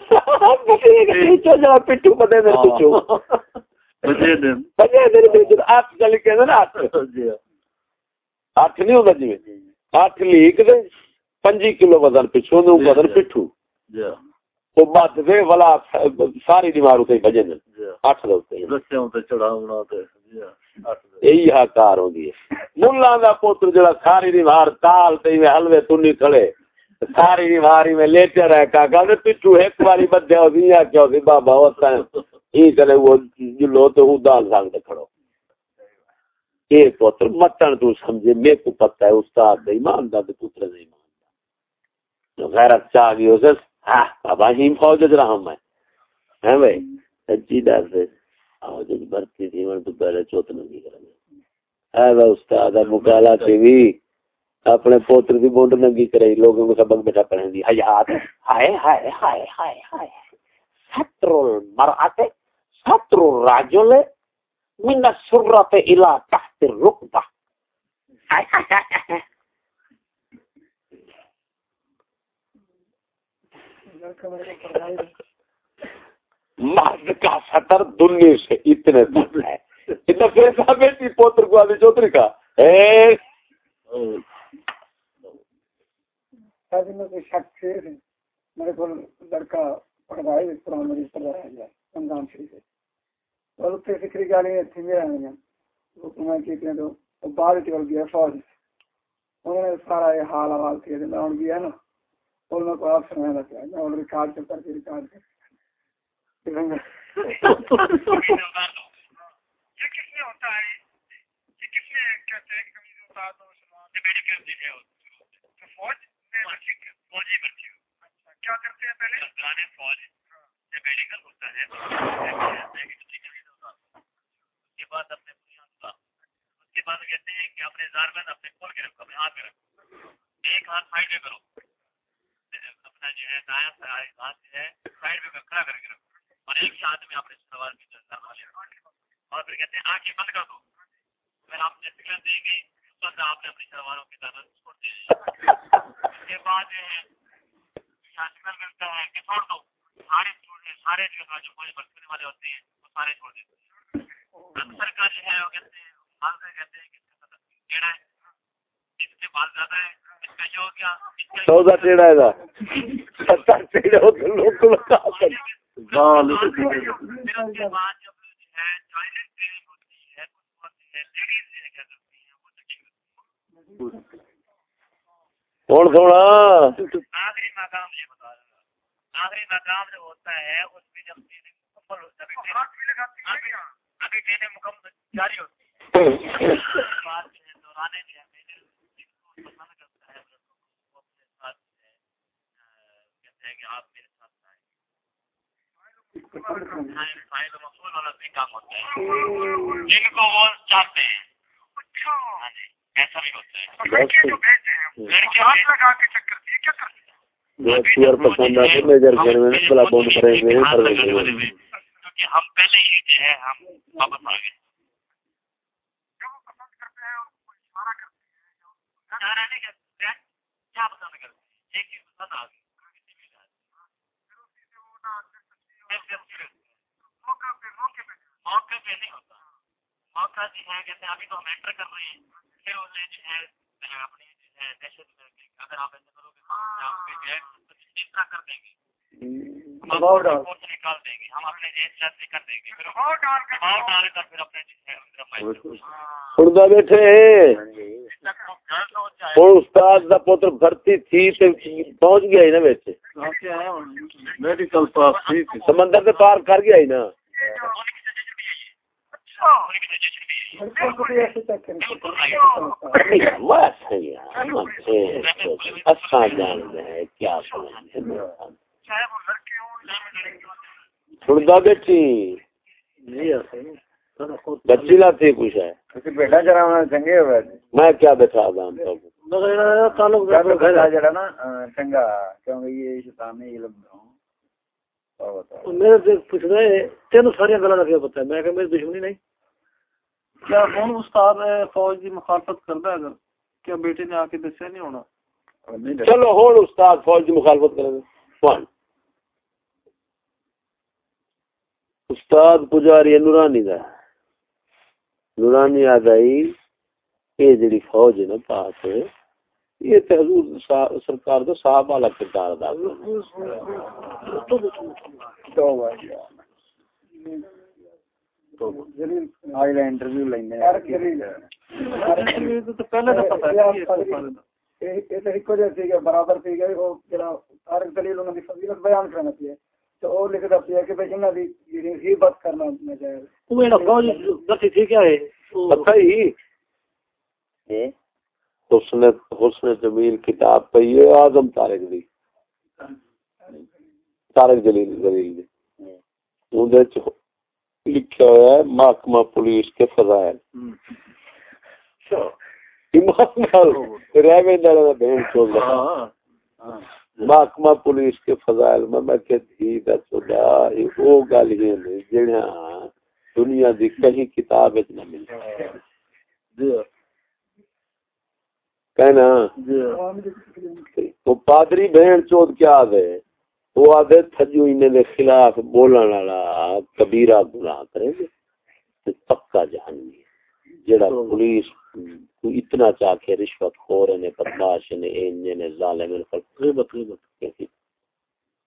B: بجے دن
A: دے آٹھ کے آٹھ
B: جی
A: آٹھ نہیں جی آٹھ لیک دے کلو وزن پچھو دے وزن پٹھو
B: جی
A: بات دے والا ساری دیوار اتنے بجے دے آٹھ دے اتنے
B: رسیاں تے چڑھاونا تے جی
A: یہی ہکار ہوندی ہے دا پوتر جڑا ساری دیوار تال تے حلوے تنی کھڑے ساری دیواری میں لیٹے رہ کا کہ پچھو ایک باری بدیا ہو دیا کیا سی، بابا ہوتا ہے یہ چلے وہ جلو تو وہ دال سانگ دے کھڑو۔ یہ پوتر متن تو سمجھے، میرے کو پتہ ہے، استاد دے ایمان دا تے پتر دے ایمان دا۔ غیرت چاہ گئی اسے ہاں بابا جی، ہی فوج وچ رہا میں۔ ہیں بھائی، سچی دس فوج وچ بھرتی تھی من تو پہلے چوت نہیں کرنا ہے وہ استاد مکالا سی بھی اپنے پوتر دی بونڈ ننگی کرائی، لوگوں کو سبق بیٹھا پڑھیں دی۔ حیات ہائے ہائے ہائے ہائے ہائے ستر المرأة ستر الرجل من السرة الى تحت الركبة۔ ہائے ہائے مرد کا سطر دنیا سے اتنے تک ہے۔ اتنا پیسہ بیٹی پوتر کو آدھی چوتری کا۔ اے۔
C: شادی میں کوئی شک تھے میرے کو لڑکا پڑھائے اس طرح مجھے پر رمضان شریف اور اس فکری گالی تھی میرا نہیں حکومت کی تو بعد چل گیا، فوج۔ انہوں نے سارا یہ حال حوال کیا میں ان گیا نا، اور میں کو آپ سنایا تھا میں ان ریکارڈ سے کر کے ریکارڈ کر
F: یہ کس میں ہوتا ہے؟ یہ کس میں کہتے ہیں کہ کمی جی ہوتا میڈیکل دی ہے۔ فوج؟ فوجی بچی کیا کرتے ہیں پہلے گانے فوج جب میڈیکل ہوتا ہے اس کے بعد اپنے اس کے بعد کہتے ہیں کہ اپنے اپنے کھول کے رکھو اپنے ہاتھ میں رکھو ایک ہاتھ سائڈ میں کرو اپنا جو ہے دایاں ہاتھ جو ہے سائڈ میں کھڑا کر کے رکھو اور ایک ہی ہاتھ میں اپنے کی اور پھر کہتے ہیں آنکھیں بند کر دو۔ پھر آپ دیں گے آپ نے اپنی کی چھوڑ اس کے بعد جو ہے سگنل ملتا ہے کہ چھوڑ دو۔ سارے چھوڑ دیں سارے جو ہے جو کوئی برتنے والے ہوتے ہیں وہ سارے چھوڑ دیتے ہیں اکثر کا جو ہے وہ کہتے ہیں بال سے کہتے ہیں کہ ٹیڑھا ہے۔ اس کے بال زیادہ ہے اس کا یہ ہو گیا
A: چودہ ٹیڑھا ہے ستر ٹیڑھا ہو تو لوگ کو لگا
F: پھر اس کے بعد جب ہے ٹوائلٹ ٹریننگ ہوتی ہے کچھ ہوتی ہے لیڈیز جو ہے کیا کرتی ہیں وہ چیکنگ
A: کون سونا
F: آخری مقام یہ بتا آخری مقام جو ہوتا ہے اس میں جب مکمل ہوتا ہے ابھی مکمل جاری ہوتی ہے۔ ہیں کہ آپ میرے ساتھ فائل مقصول والا بھی کام ہوتا ہے۔ جن کو وہ چاہتے ہیں۔ ہاں جی۔ ایسا بھی ہوتا ہے۔ لڑکیاں جو بھیجتے ہیں لڑکیاں لگا کے چکر یہ کیا کرتے ہیں؟
A: سور پسند آتے میجر گھر میں بلا بون کریں گے
F: کیونکہ ہم پہلے ہی جو ہے ہم واپس آ گئے۔ اشارہ نہیں کرتے ہیں کیا پسند کرتے ہیں ایک چیز پسند آ گئی۔ کسی بھی موقع پہ نہیں ہوتا۔ موقع جو ہے کہتے ہیں ابھی تو ہم انٹر کر رہے ہیں۔ پھر جو ہے اپنی جو ہے دہشت اگر آپ ایسے کرو گے آپ جو ہے اس طرح کر دیں گے۔ نکال دیں گے۔ ہم اپنے سے کر دیں گے۔ پھر ڈال کر۔ پھر اپنے
A: سندا بیٹھے ہوں استاد دا پوتر بھرتی تھی تے پہنچ گیا ہی نا وچ
B: میڈیکل پاس ٹھیک ہے
A: سمندر سے پار کر گیا ہی نا۔ سندا بچی کچھ ہے
E: بیٹا چنگے
A: میں کیا بیٹھا دام
E: نا چنگا کیونکہ یہ شیطان نے
B: میرے سے پوچھ تین ساری گلا پتا ہے؟ میں کہ میری دشمنی نہیں۔ کیا کون استاد فوج کی مخالفت کرتا ہے اگر؟ کیا بیٹے نے آ کے دسیا نہیں ہونا؟
A: چلو ہوں استاد فوج کی مخالفت کریں گے کون استاد پجاری نورانی دا نورانی آدائی یہ جڑی فوج ہے نا پاس یہ تے حضور سرکار دا صاحب والا کردار ادا
E: انٹرویو لینے
C: برابر تھی گئی وہ جڑا تارک دلیل انہوں نے فضیلت بیان کرنا چاہیے تو وہ لکھتا پیا کہ بھائی انہوں نے غیبت کرنا نہ جائے۔
B: وہ میرا فوج دسی تھی کیا ہے؟
A: پتہ ہی۔ حسن حسن جمیل کتاب پہ یہ اعظم طارق دی۔ طارق جلیل جلیل دی۔ اون چ لکھا ہوا ہے محکمہ پولیس کے فضائل۔ چول رہا محکمہ پولیس کے فضائل میں میں کہ دھی دا چودا او دنیا دی کہیں کتاب وچ نہ ملے کہنا وہ پادری بہن چود کیا وہ آدھے تھجو انہیں دے خلاف بولن والا کبیرہ گناہ کرے گے پکا جہنمی جڑا پولیس کو اتنا چاہ کے رشوت خور نے بدماش نے انج نے ظالم نے پر غیبت غیبت۔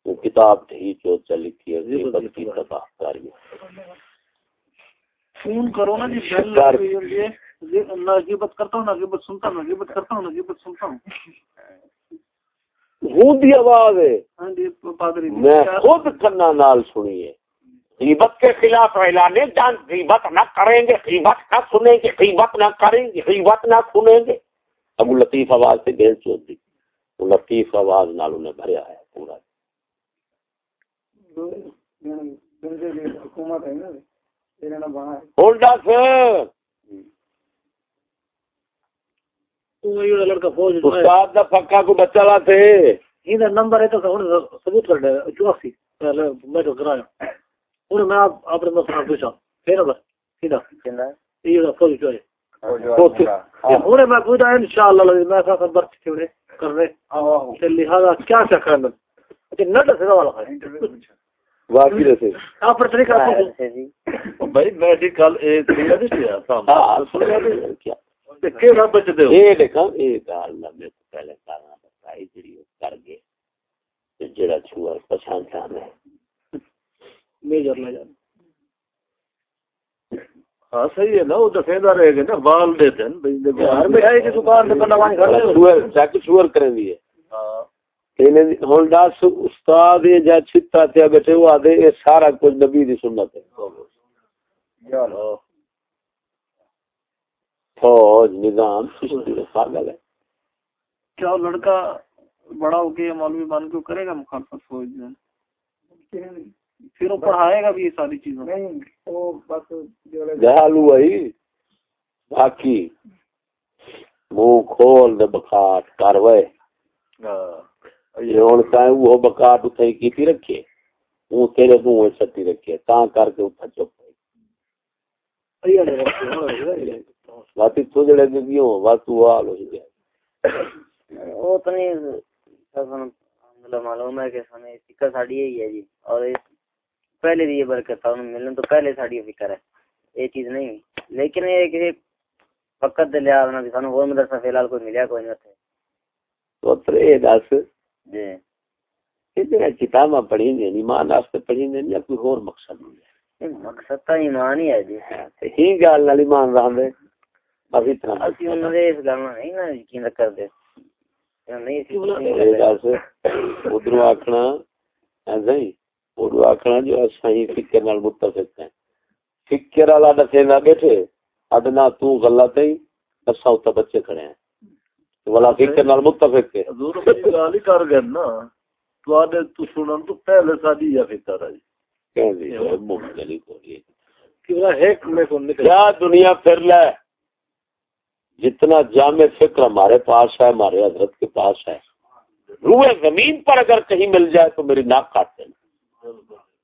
A: وہ کتاب تھی جو چل لکھی ہے غیبت کی تباہ کاری
B: فون کرو نا جی بیل یہ نہ غیبت کرتا ہوں نہ غیبت سنتا ہوں نہ غیبت کرتا ہوں نہ غیبت سنتا ہوں۔
A: دی آواز ہے۔
B: ہاں جی جی،
A: میں خود کنا نال سنی ہے غیبت کے خلاف اعلان جان غیبت نہ کریں گے غیبت نہ سنیں گے غیبت نہ کریں گے غیبت نہ سنیں گے۔ ابو لطیف آواز سے بھیج چوت دی۔ وہ لطیف آواز نال انہیں بھریا ہے پورا۔
C: کی حکومت ہے نا یہ نا وہاں
A: ہولڈا سے
B: وہ یہ لڑکا فوج جو ہے
A: استاد دا پکا کو بچہ لاتے
B: ادھر نمبر ہے تو ثبوت کر پہلے میں تو کرایا۔ ہن میں آپ اپنے مسئلہ پوچھا۔ پھر نمبر سیدھا۔ یہ جو فوج جو ہے۔
A: ہاں۔
B: ہن میں پوچھا انشاءاللہ لگے میں ساتھ برت کیوں کر رہے لہذا کیا کیا کرنا؟ اچھا نہ دس والا ہے۔
A: واقعی رہتے۔
B: آپ پر طریقہ تو
E: ایسے جی
D: بھائی میڈیکل ایک
A: ہاں نہیں کیا؟
D: کہڑا بچتے ہو؟
A: یہ دیکھا یہ گل نہ میں تو پہلے کرنا بتائی جڑی وہ کر گئے۔ تے جڑا چھوا پچھان چاہنا ہے۔
B: میجر لے جانا
D: ہاں صحیح ہے نا وہ دفیندہ رہے گا نا بال دیتے ہیں
B: گھر میں ہے کہ دکان سے بندہ وانی کھڑا ہے
A: شور چیک شور کریں دیے ہوں دس استاد چھتا تھیا بیٹھے وہ آدھے یہ سارا کچھ نبی دی سنت ہے۔ فوج نظام پاگل ہے۔
B: کیا لڑکا بڑا ہو کے مولوی بن کے وہ کرے گا مخالفت فوج میں؟ پھر وہ پڑھائے گا بھی یہ ساری چیزیں
C: نہیں وہ بس جو ہے۔
A: جہالو آئی باقی منہ کھول دے بکاٹ کاروے یہ ہوں کہیں وہ بکاٹ اتھے ہی کیتی رکھے۔ وہ تیرے منہ سٹی رکھے۔ تاں کر کے اتھا چپ واتی تو جڑے آل ہو گیا
E: وہ تو نہیں سن مطلب معلوم ہے کہ سنے فکر ساڑی یہی ہے جی۔ اور پہلے دی یہ برکت انہوں ملن تو پہلے ساڑی فکر ہے۔ یہ چیز نہیں۔ لیکن یہ کہ فقط دے لیا سانو مدرسہ فی الحال کوئی ملیا کوئی نہیں تھے
A: تو ترے دس۔
E: جی۔
A: کتاباں پڑھی نے ایمان واسطے پڑھی نے یا کوئی اور مقصد نہیں
E: مقصد تو ایمان ہی ہے جی۔
A: تے ہی گل نال ایمان رہندے۔ بس اتنا
E: اسی انہوں نے اس گل میں نہیں نا یقین کر دے۔ نہیں اسی
A: یہ دس ادھر آکھنا ایسا ہی ادھر آکھنا جو فکر نال متفق ہیں۔ فکر والا دسے نہ بیٹھے ادنا تو غلط ہے اتنا بچے کھڑے ہیں۔ والا فکر نال متفق ہے
D: حضور اپنی گال ہی کر گئے نا تو آدھے تو سنن تو پہلے ساڑی یہ فکر ہے جی
A: کہہ دی مختلف ہو رہی ہے
B: کہ وہ ایک میں کو نکل
A: کیا دنیا پھر لے؟ جتنا جامع فکر ہمارے پاس ہے ہمارے حضرت کے پاس ہے۔ روئے زمین پر اگر کہیں مل جائے تو میری ناک کاٹ دینا۔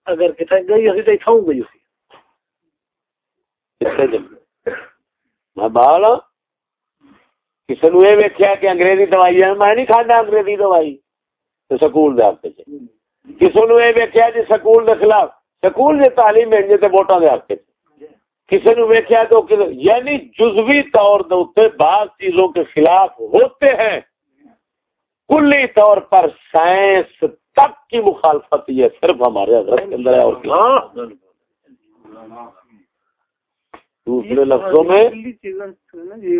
B: اگر کتنے گئی اسی تے کھاؤں گئی اسی
A: کتنے دن؟ میں بال ہاں۔ کسی نو یہ ویکیا کہ انگریزی دوائی ہے میں نہیں کھانا انگریزی دوائی۔ تو سکول دے ہفتے کسی نو یہ ویکیا جی سکول دے خلاف سکول دے تعلیم ہے تے ووٹاں دے ہفتے کسی نو ویکیا تو یعنی جزوی طور دے بعض چیزوں کے خلاف ہوتے ہیں۔ کلی طور پر سائنس تک کی مخالفت یہ صرف ہمارے حضرت کے اندر ہے اور کیا۔ دوسرے لفظوں میں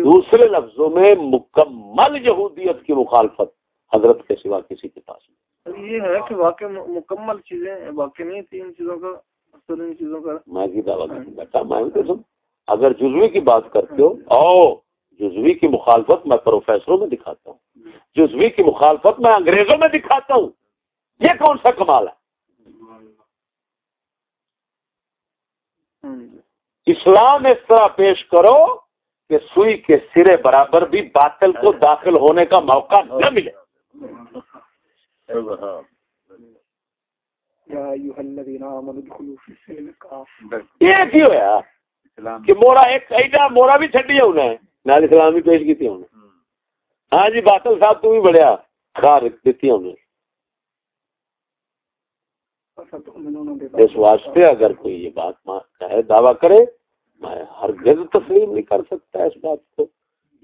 A: دوسرے لفظوں میں مکمل یہودیت کی مخالفت حضرت کے سوا کسی کے پاس نہیں۔
B: یہ ہے کہ واقع مکمل چیزیں واقع نہیں تھی ان چیزوں کا۔
A: میں بیٹا تو سن اگر جزوی کی بات کرتے ہو او جزوی کی مخالفت میں پروفیسروں میں دکھاتا ہوں۔ جزوی کی مخالفت میں انگریزوں میں دکھاتا ہوں۔ یہ کون سا کمال ہے؟ اسلام اس طرح پیش کرو کہ سوئی کے سرے برابر بھی باطل کو داخل ہونے کا موقع نہ ملے۔ یہ کی ہوا کہ مورا ایک ایڈا مورا بھی چڈی انہیں نال اسلام بھی پیش ہاں جی باطل صاحب تو بھی بڑھیا خار دیتی اس واسطے اگر کوئی یہ بات کہے دعویٰ کرے میں ہرگز تسلیم نہیں کر سکتا اس بات کو۔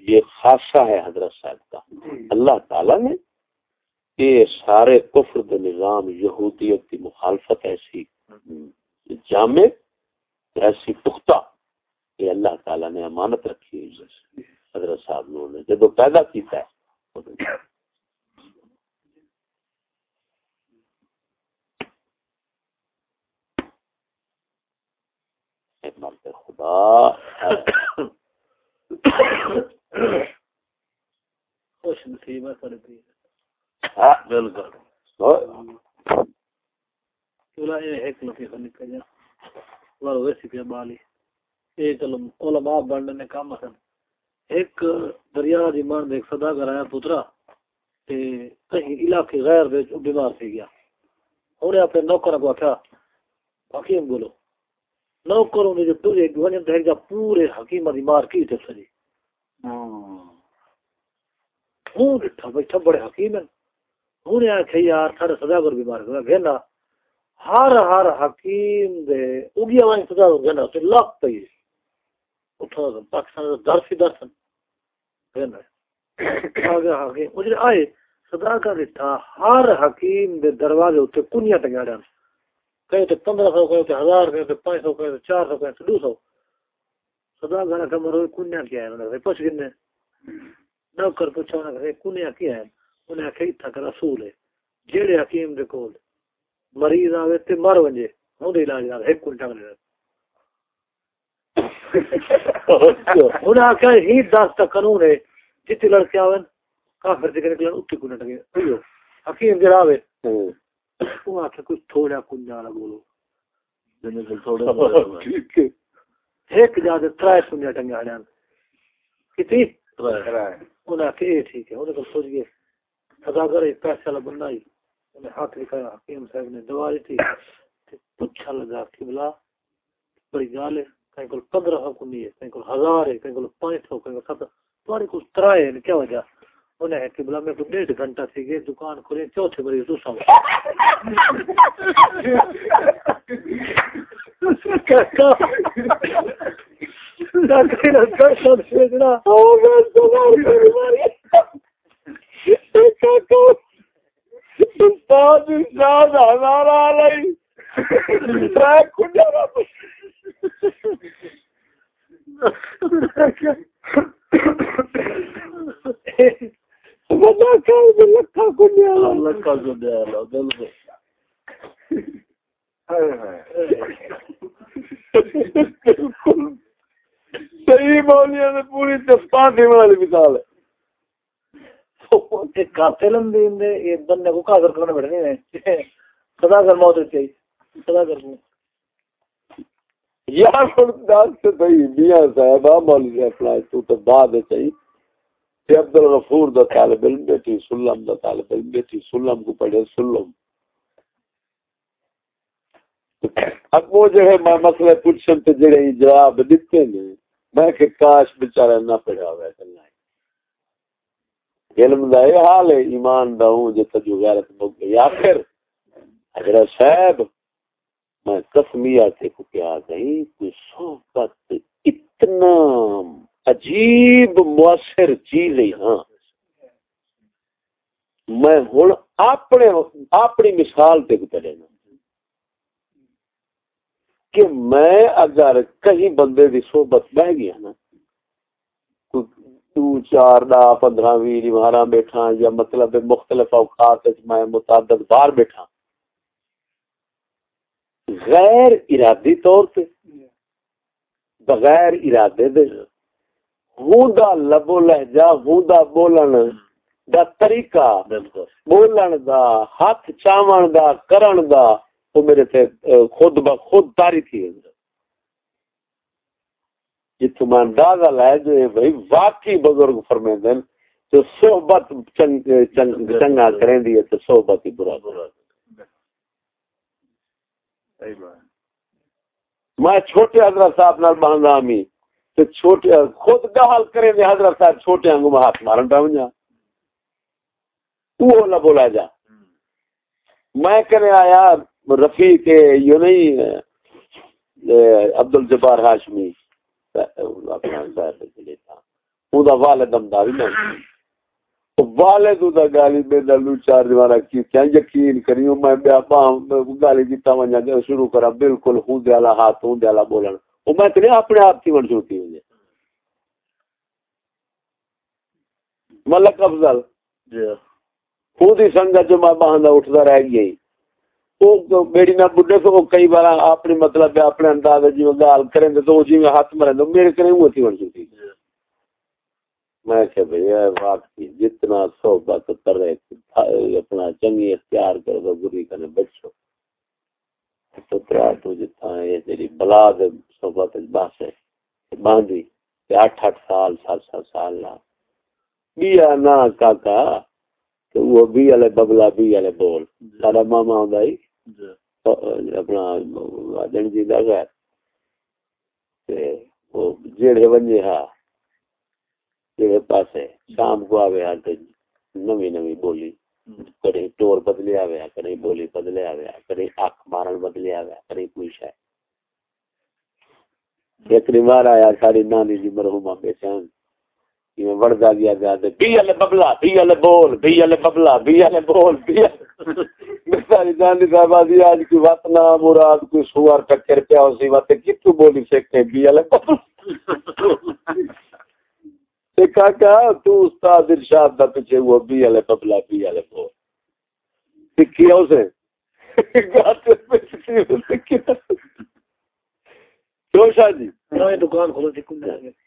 A: یہ خاصہ ہے حضرت صاحب کا۔ اللہ تعالیٰ نے یہ سارے کفر دے نظام یہودیت کی مخالفت ایسی جامع ایسی پختہ یہ اللہ تعالی نے امانت رکھی ہے حضرت صاحب لوگوں نے جب پیدا کیتا ہے خدا
D: خوش نصیب ہے بالکل۔
A: ہاں،
D: چلا یہ ایک لطیفہ نکل جا۔ وہ ویسی پہ بالی یہ چلو علماء بنڈ نے کام سن ایک دریا دی مان ایک صدا کرایا پترا تے کہیں علاقے غیر وچ بیمار سی گیا۔ اپنے نوکر کو آخیا حکیم بولو نوکروں نے جو پورے حکیم دی مار کی تے سجی۔ ہوں ڈٹھا بیٹھا بڑے حکیم ہیں۔ انہیں آخیا یار سارے صدا کر بیمار ہوا گھنا ہر ہر حکیم دے اگیا وائن صدا کر گھنا تے لاکھ پئی اٹھا پاکستان دا درس ہی درسن گھنا آگے حکیم مجھے آئے صدا کا ڈٹھا ہر حکیم دے دروازے اتنے کنیاں ٹنگاڑیاں کہیں تے پندرہ سو، کہیں تے ہزار، کہیں تے پانچ سو، کہیں تے چار سو، کہیں تے دو سو۔ صدا گانا کمر ہوئے کنیاں کیا ہے پوچھ گنے نوکر پوچھا انہوں نے کنیاں کیا ہے انہیں آخیا اتھا کا رسول ہے۔ جیڑے حکیم دے کول مریض آوے تے مر ونجے ہوں دے علاج نال ایک کنٹا لے انہیں آخیا ہی دس تا قانون ہے جتنے لڑکے آوے کافر تے نکلن اتنے کنٹا ٹنگے۔ حکیم جڑا آوے وہ آخیا کچھ تھوڑا کنجا والا بولو۔
A: ٹھیک ہے۔
D: ایک جا دے ترائے کنجا ٹنگا ہڑیاں کتنی انہیں آخیا یہ ٹھیک ہے انہیں سوچ گئے۔ خدا کرے پیسے والا بندہ ہی انہیں ہاتھ لکھایا حکیم صاحب نے دوا دیتی پوچھا لگا کہ بلا بڑی گال ہے کہیں کو پندرہ سو کنی ہے کہیں کو ہزار ہے کہیں کو پانچ سو کہیں کو ستر تمہاری کچھ ترائے ہیں کیا وجہ انہیں ہے کہ بلا میرے کو ڈیڑھ گھنٹہ تھی گئے دکان کھولے چوتھے
A: صحیح بولیاں پوری تسپاتی والی مثال ہے
D: قاتل دین دے، یہ بندے کو قادر کرنے بیٹھے نہیں صدا کر موت چاہیے صدا کر۔
A: یار، ہن دس سے صحیح، میاں صاحب مولوی اپنا تو تو بعد چاہیے تے عبد الغفور دا طالب علم بیٹھی سلم دا طالب علم بیٹھی سلم کو پڑھے سلم۔ اب وہ جو ہے میں مسئلہ پوچھن تے جڑے جواب دیتے نے، میں کہ کاش بیچارہ نہ پڑھا ہوا ہے علم دا یہ حال ہے، ایمان دا ہوں جتا جو غیرت مک گئی آخر حضرت صاحب، میں قسمیہ تے کو کیا گئی کوئی صحبت اتنا عجیب مؤثر چیز ہے۔ ہاں۔ میں ہوں اپنے، اپنی مثال تے کو چلے نا کہ میں اگر کہیں بندے دی صحبت بہ گیا نا تو چار دا پندرہ بھی مارا بیٹھا یا مطلب مختلف اوقات میں متعدد بار بیٹھا غیر ارادی طور پہ بغیر ارادے دے ہوں دا لبو لہجہ ہوں دا بولن دا طریقہ بولن دا ہاتھ چاون دا کرن دا وہ میرے تے خود بخود تاری تھی جتوں میں اندازہ لائے جو بھائی واقعی بزرگ فرمے دن جو صحبت چنگ چنگ چنگا کریں دی تو صحبت ہی برا برا میں چھوٹے حضرت صاحب نال باندھا می تو چھوٹے خود گال کریں دے حضرت صاحب چھوٹے انگو میں ہاتھ مارن پہ جا۔ وہ نہ بولا جا۔ میں کہنے آیا رفیق یوں نہیں عبد الجبار ہاشمی۔ اپنا والد میں دا گالی چار دیوارا کی کیا یقین کریو میں بیا گالی دیتا ونجا شروع کرا بالکل ہوں دیالا ہاتھ ہوں دیالا بولن میں اپنے آپ کی ون چھوٹی ہوں ملک افضل
D: جی
A: خود ہی سنگت جو میں باہندہ اٹھتا رہ گئی میری نہ بڈھے کو کئی بار اپنی مطلب اپنے انداز جی گال کریں تو جی ہاتھ مرے تو میرے کریں وہ تھی ون چھوٹی میں کہ بھیا واقعی جتنا صحبت کرے، اپنا چنگی اختیار کر دو بری کرنے بچو تو ترا تو جتنا یہ تیری بلا دے صحبت بس ہے۔ باندھی اٹھ اٹھ سال سات سات سال لا بیا نا کاکا تو وہ بی والے ببلا والے بول۔ سارا ماما ہوندا ہی۔ اپنا دن جی دا گھر۔ تے وہ جیڑے ونجے ہاں جڑے پاسے شام کو آوے تے نوی نوی بولی۔ کڑے ٹور بدلے آوے کڑے بولی بدلے آوے کڑے اکھ مارن بدلے آوے کڑے کوئی شے۔ ایک ریمار آیا ساری نانی جی مرحومہ بے چان یہ وڑدا گیا گیا تے بی والے ببلا بی والے بول، بی والے ببلا بی والے بول، بی ساری نانی صاحب آدھی آج کی وقت نہ مراد کوئی سوار ٹکر پیا اسی وقت، کتوں بولی سکتے بی والے ببلا تے کاکا، تو استاد ارشاد دا پیچھے وہ بی والے ببلا بی والے بول۔ سکھی اسے؟ گاتے پہ سکھی کیوں شاہ جی؟
D: نویں دکان کھولو تھی کن جا کے دکان کھولو تھی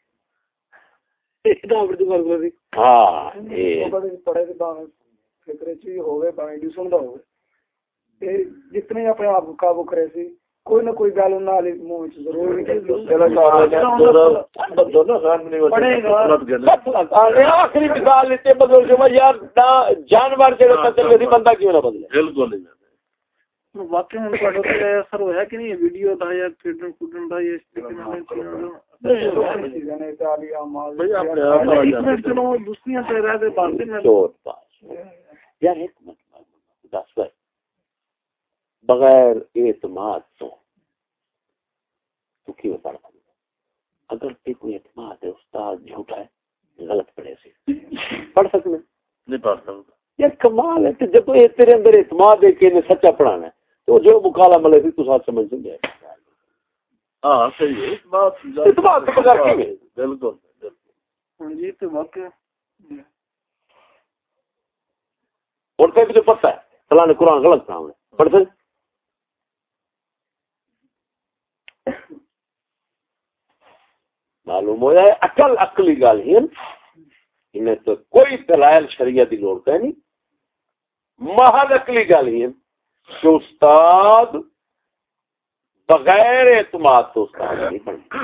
A: ہاں
C: جتنے اپنے آپ کو قابو کرے سی کوئی نہ کوئی گل نال منہ وچ ضرور
A: آخری مثال لیتے جو یار جانور جڑے قتل ہوئی بندہ کیوں نہ بدلے
D: بالکل
B: واقعی ہوں تھوڑے تے اثر ہویا کہ نہیں ویڈیو دا یا کھیڈن کھڈن دا یا اس طریقے
A: یار ایک منٹ بغیر اعتماد تو تو کیوں پڑھ سکتا اگر تے کوئی اعتماد ہے استاد جھوٹا ہے غلط پڑھے سی پڑھ سکتے
D: نہیں پڑھ سکتا۔
A: یہ کمال ہے کہ جب یہ تیرے اندر اعتماد ہے کہ انہیں سچا پڑھانا ہے تو جو مکالا ملے تھی تو ساتھ سمجھ سکتے
D: ہاں صحیح ہے۔ بات
A: ہے؟
D: بالکل بالکل۔
B: ہاں جی تے واقعی
A: اور تے مجھے پتہ ہے فلاں قرآن غلط کام ہے۔ پڑھ سکتے معلوم ہو جائے عقل عقلی گل ہی ہے۔ انہیں تو کوئی دلائل شریعت کی لوڑ ہے نہیں۔ محض عقلی گل ہی ہے۔ کہ استاد بغیر اعتماد تو استاد نہیں بنتا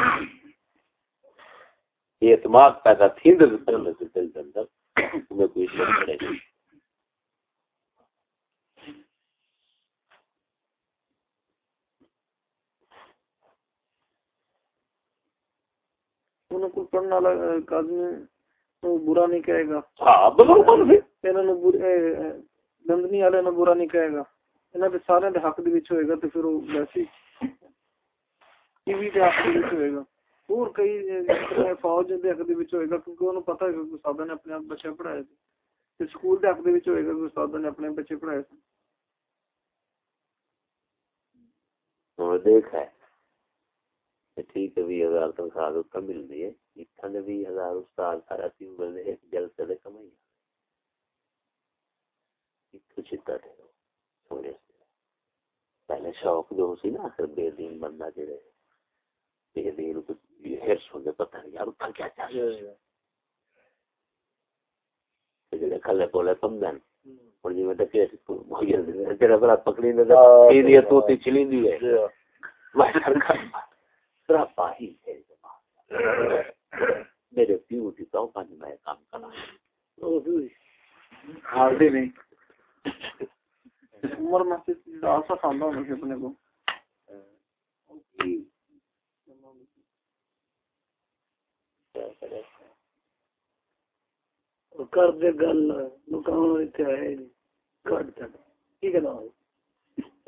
A: یہ اعتماد پیدا تھی دل دل اندر تمہیں کوئی شک پڑے گی
B: پڑھنے والا آدمی برا نہیں کہے گا۔
A: ہاں
B: گندنی والے برا نہیں کہے گا۔ انہوں کے سارے دے حق دے وچ ہوئے گا تو پھر وہ ویسے ٹی وی دے حق دے وچ ہوئے گا اور کئی فوج دے حق دے وچ ہوئے گا کیونکہ انہوں پتہ ہے کہ استاد نے اپنے بچے پڑھائے تھے تے سکول دے حق دے وچ ہوئے گا کہ استاد نے اپنے بچے پڑھائے تھے
A: دیکھا ہے ٹھیک ہے بھی ہزار تنخواہ تو کم مل رہی ہے اتنا نے بھی ہزار استاد سارا تیو بندے ایک جلسے دے کمائی اتو چتا تھے سے پہلے شوق جو سی نا بے دین بندہ جڑے۔ بے دین کو ہرس ہوندے پتہ نہیں یار اتنا کیا چاہیے جڑے کھلے پولے کم دن اور جی میں ڈکے جڑا بڑا پکڑی نے تے دی تو تی چلی دی ہے۔ میں سرکار سراپا ہی ہے میرے پیو دی تو پانچ میں کام کرنا
B: حال دے نہیں عمر سے آسا کھانا ہونا اپنے کو۔
D: کر دے گل مکان اتنے ہے نہیں کٹ تک۔ کی کہنا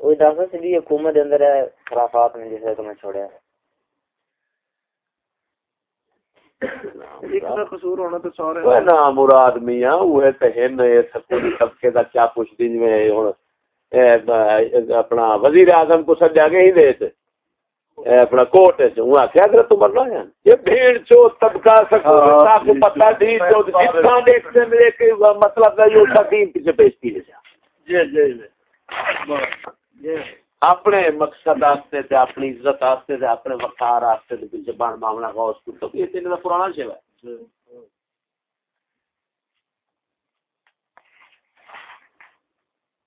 E: وہی دس سی حکومت دے اندر ہے خرافات نے جسے تمہیں چھوڑیا۔
B: ایک دا قصور ہونا تو سارے۔
A: وہ نا مراد میاں وہ تے ہن اے سکولی طبقے دا کیا پوچھ دی میں ہن اپنا وزیر اعظم کو سجا کے ہی دے اپنا کوٹ ہے وہ آخیا حضرت عمر نہ ہے۔ یہ بھیڑ چو طبقہ سکولی
D: ہاں،
A: صاحب کو پتہ نہیں جو جتنا دیکھتے ہیں ایک مطلب ہے یہ پیچھے بیچتی ہے
B: جی جی جی جی
A: اپنے مقصد واسطے تے اپنی عزت واسطے تے اپنے وقار واسطے تے معاملہ غوث کو تو یہ پرانا شیوا ہے یہ جی ہوں کرنا بھائی یہ کار ہے تک نہیں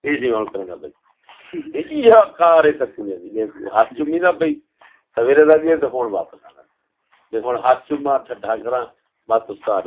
A: ہاتھ چمی سویرے واپس آنا ہاتھ چوما ٹھڈا کرا بات استاد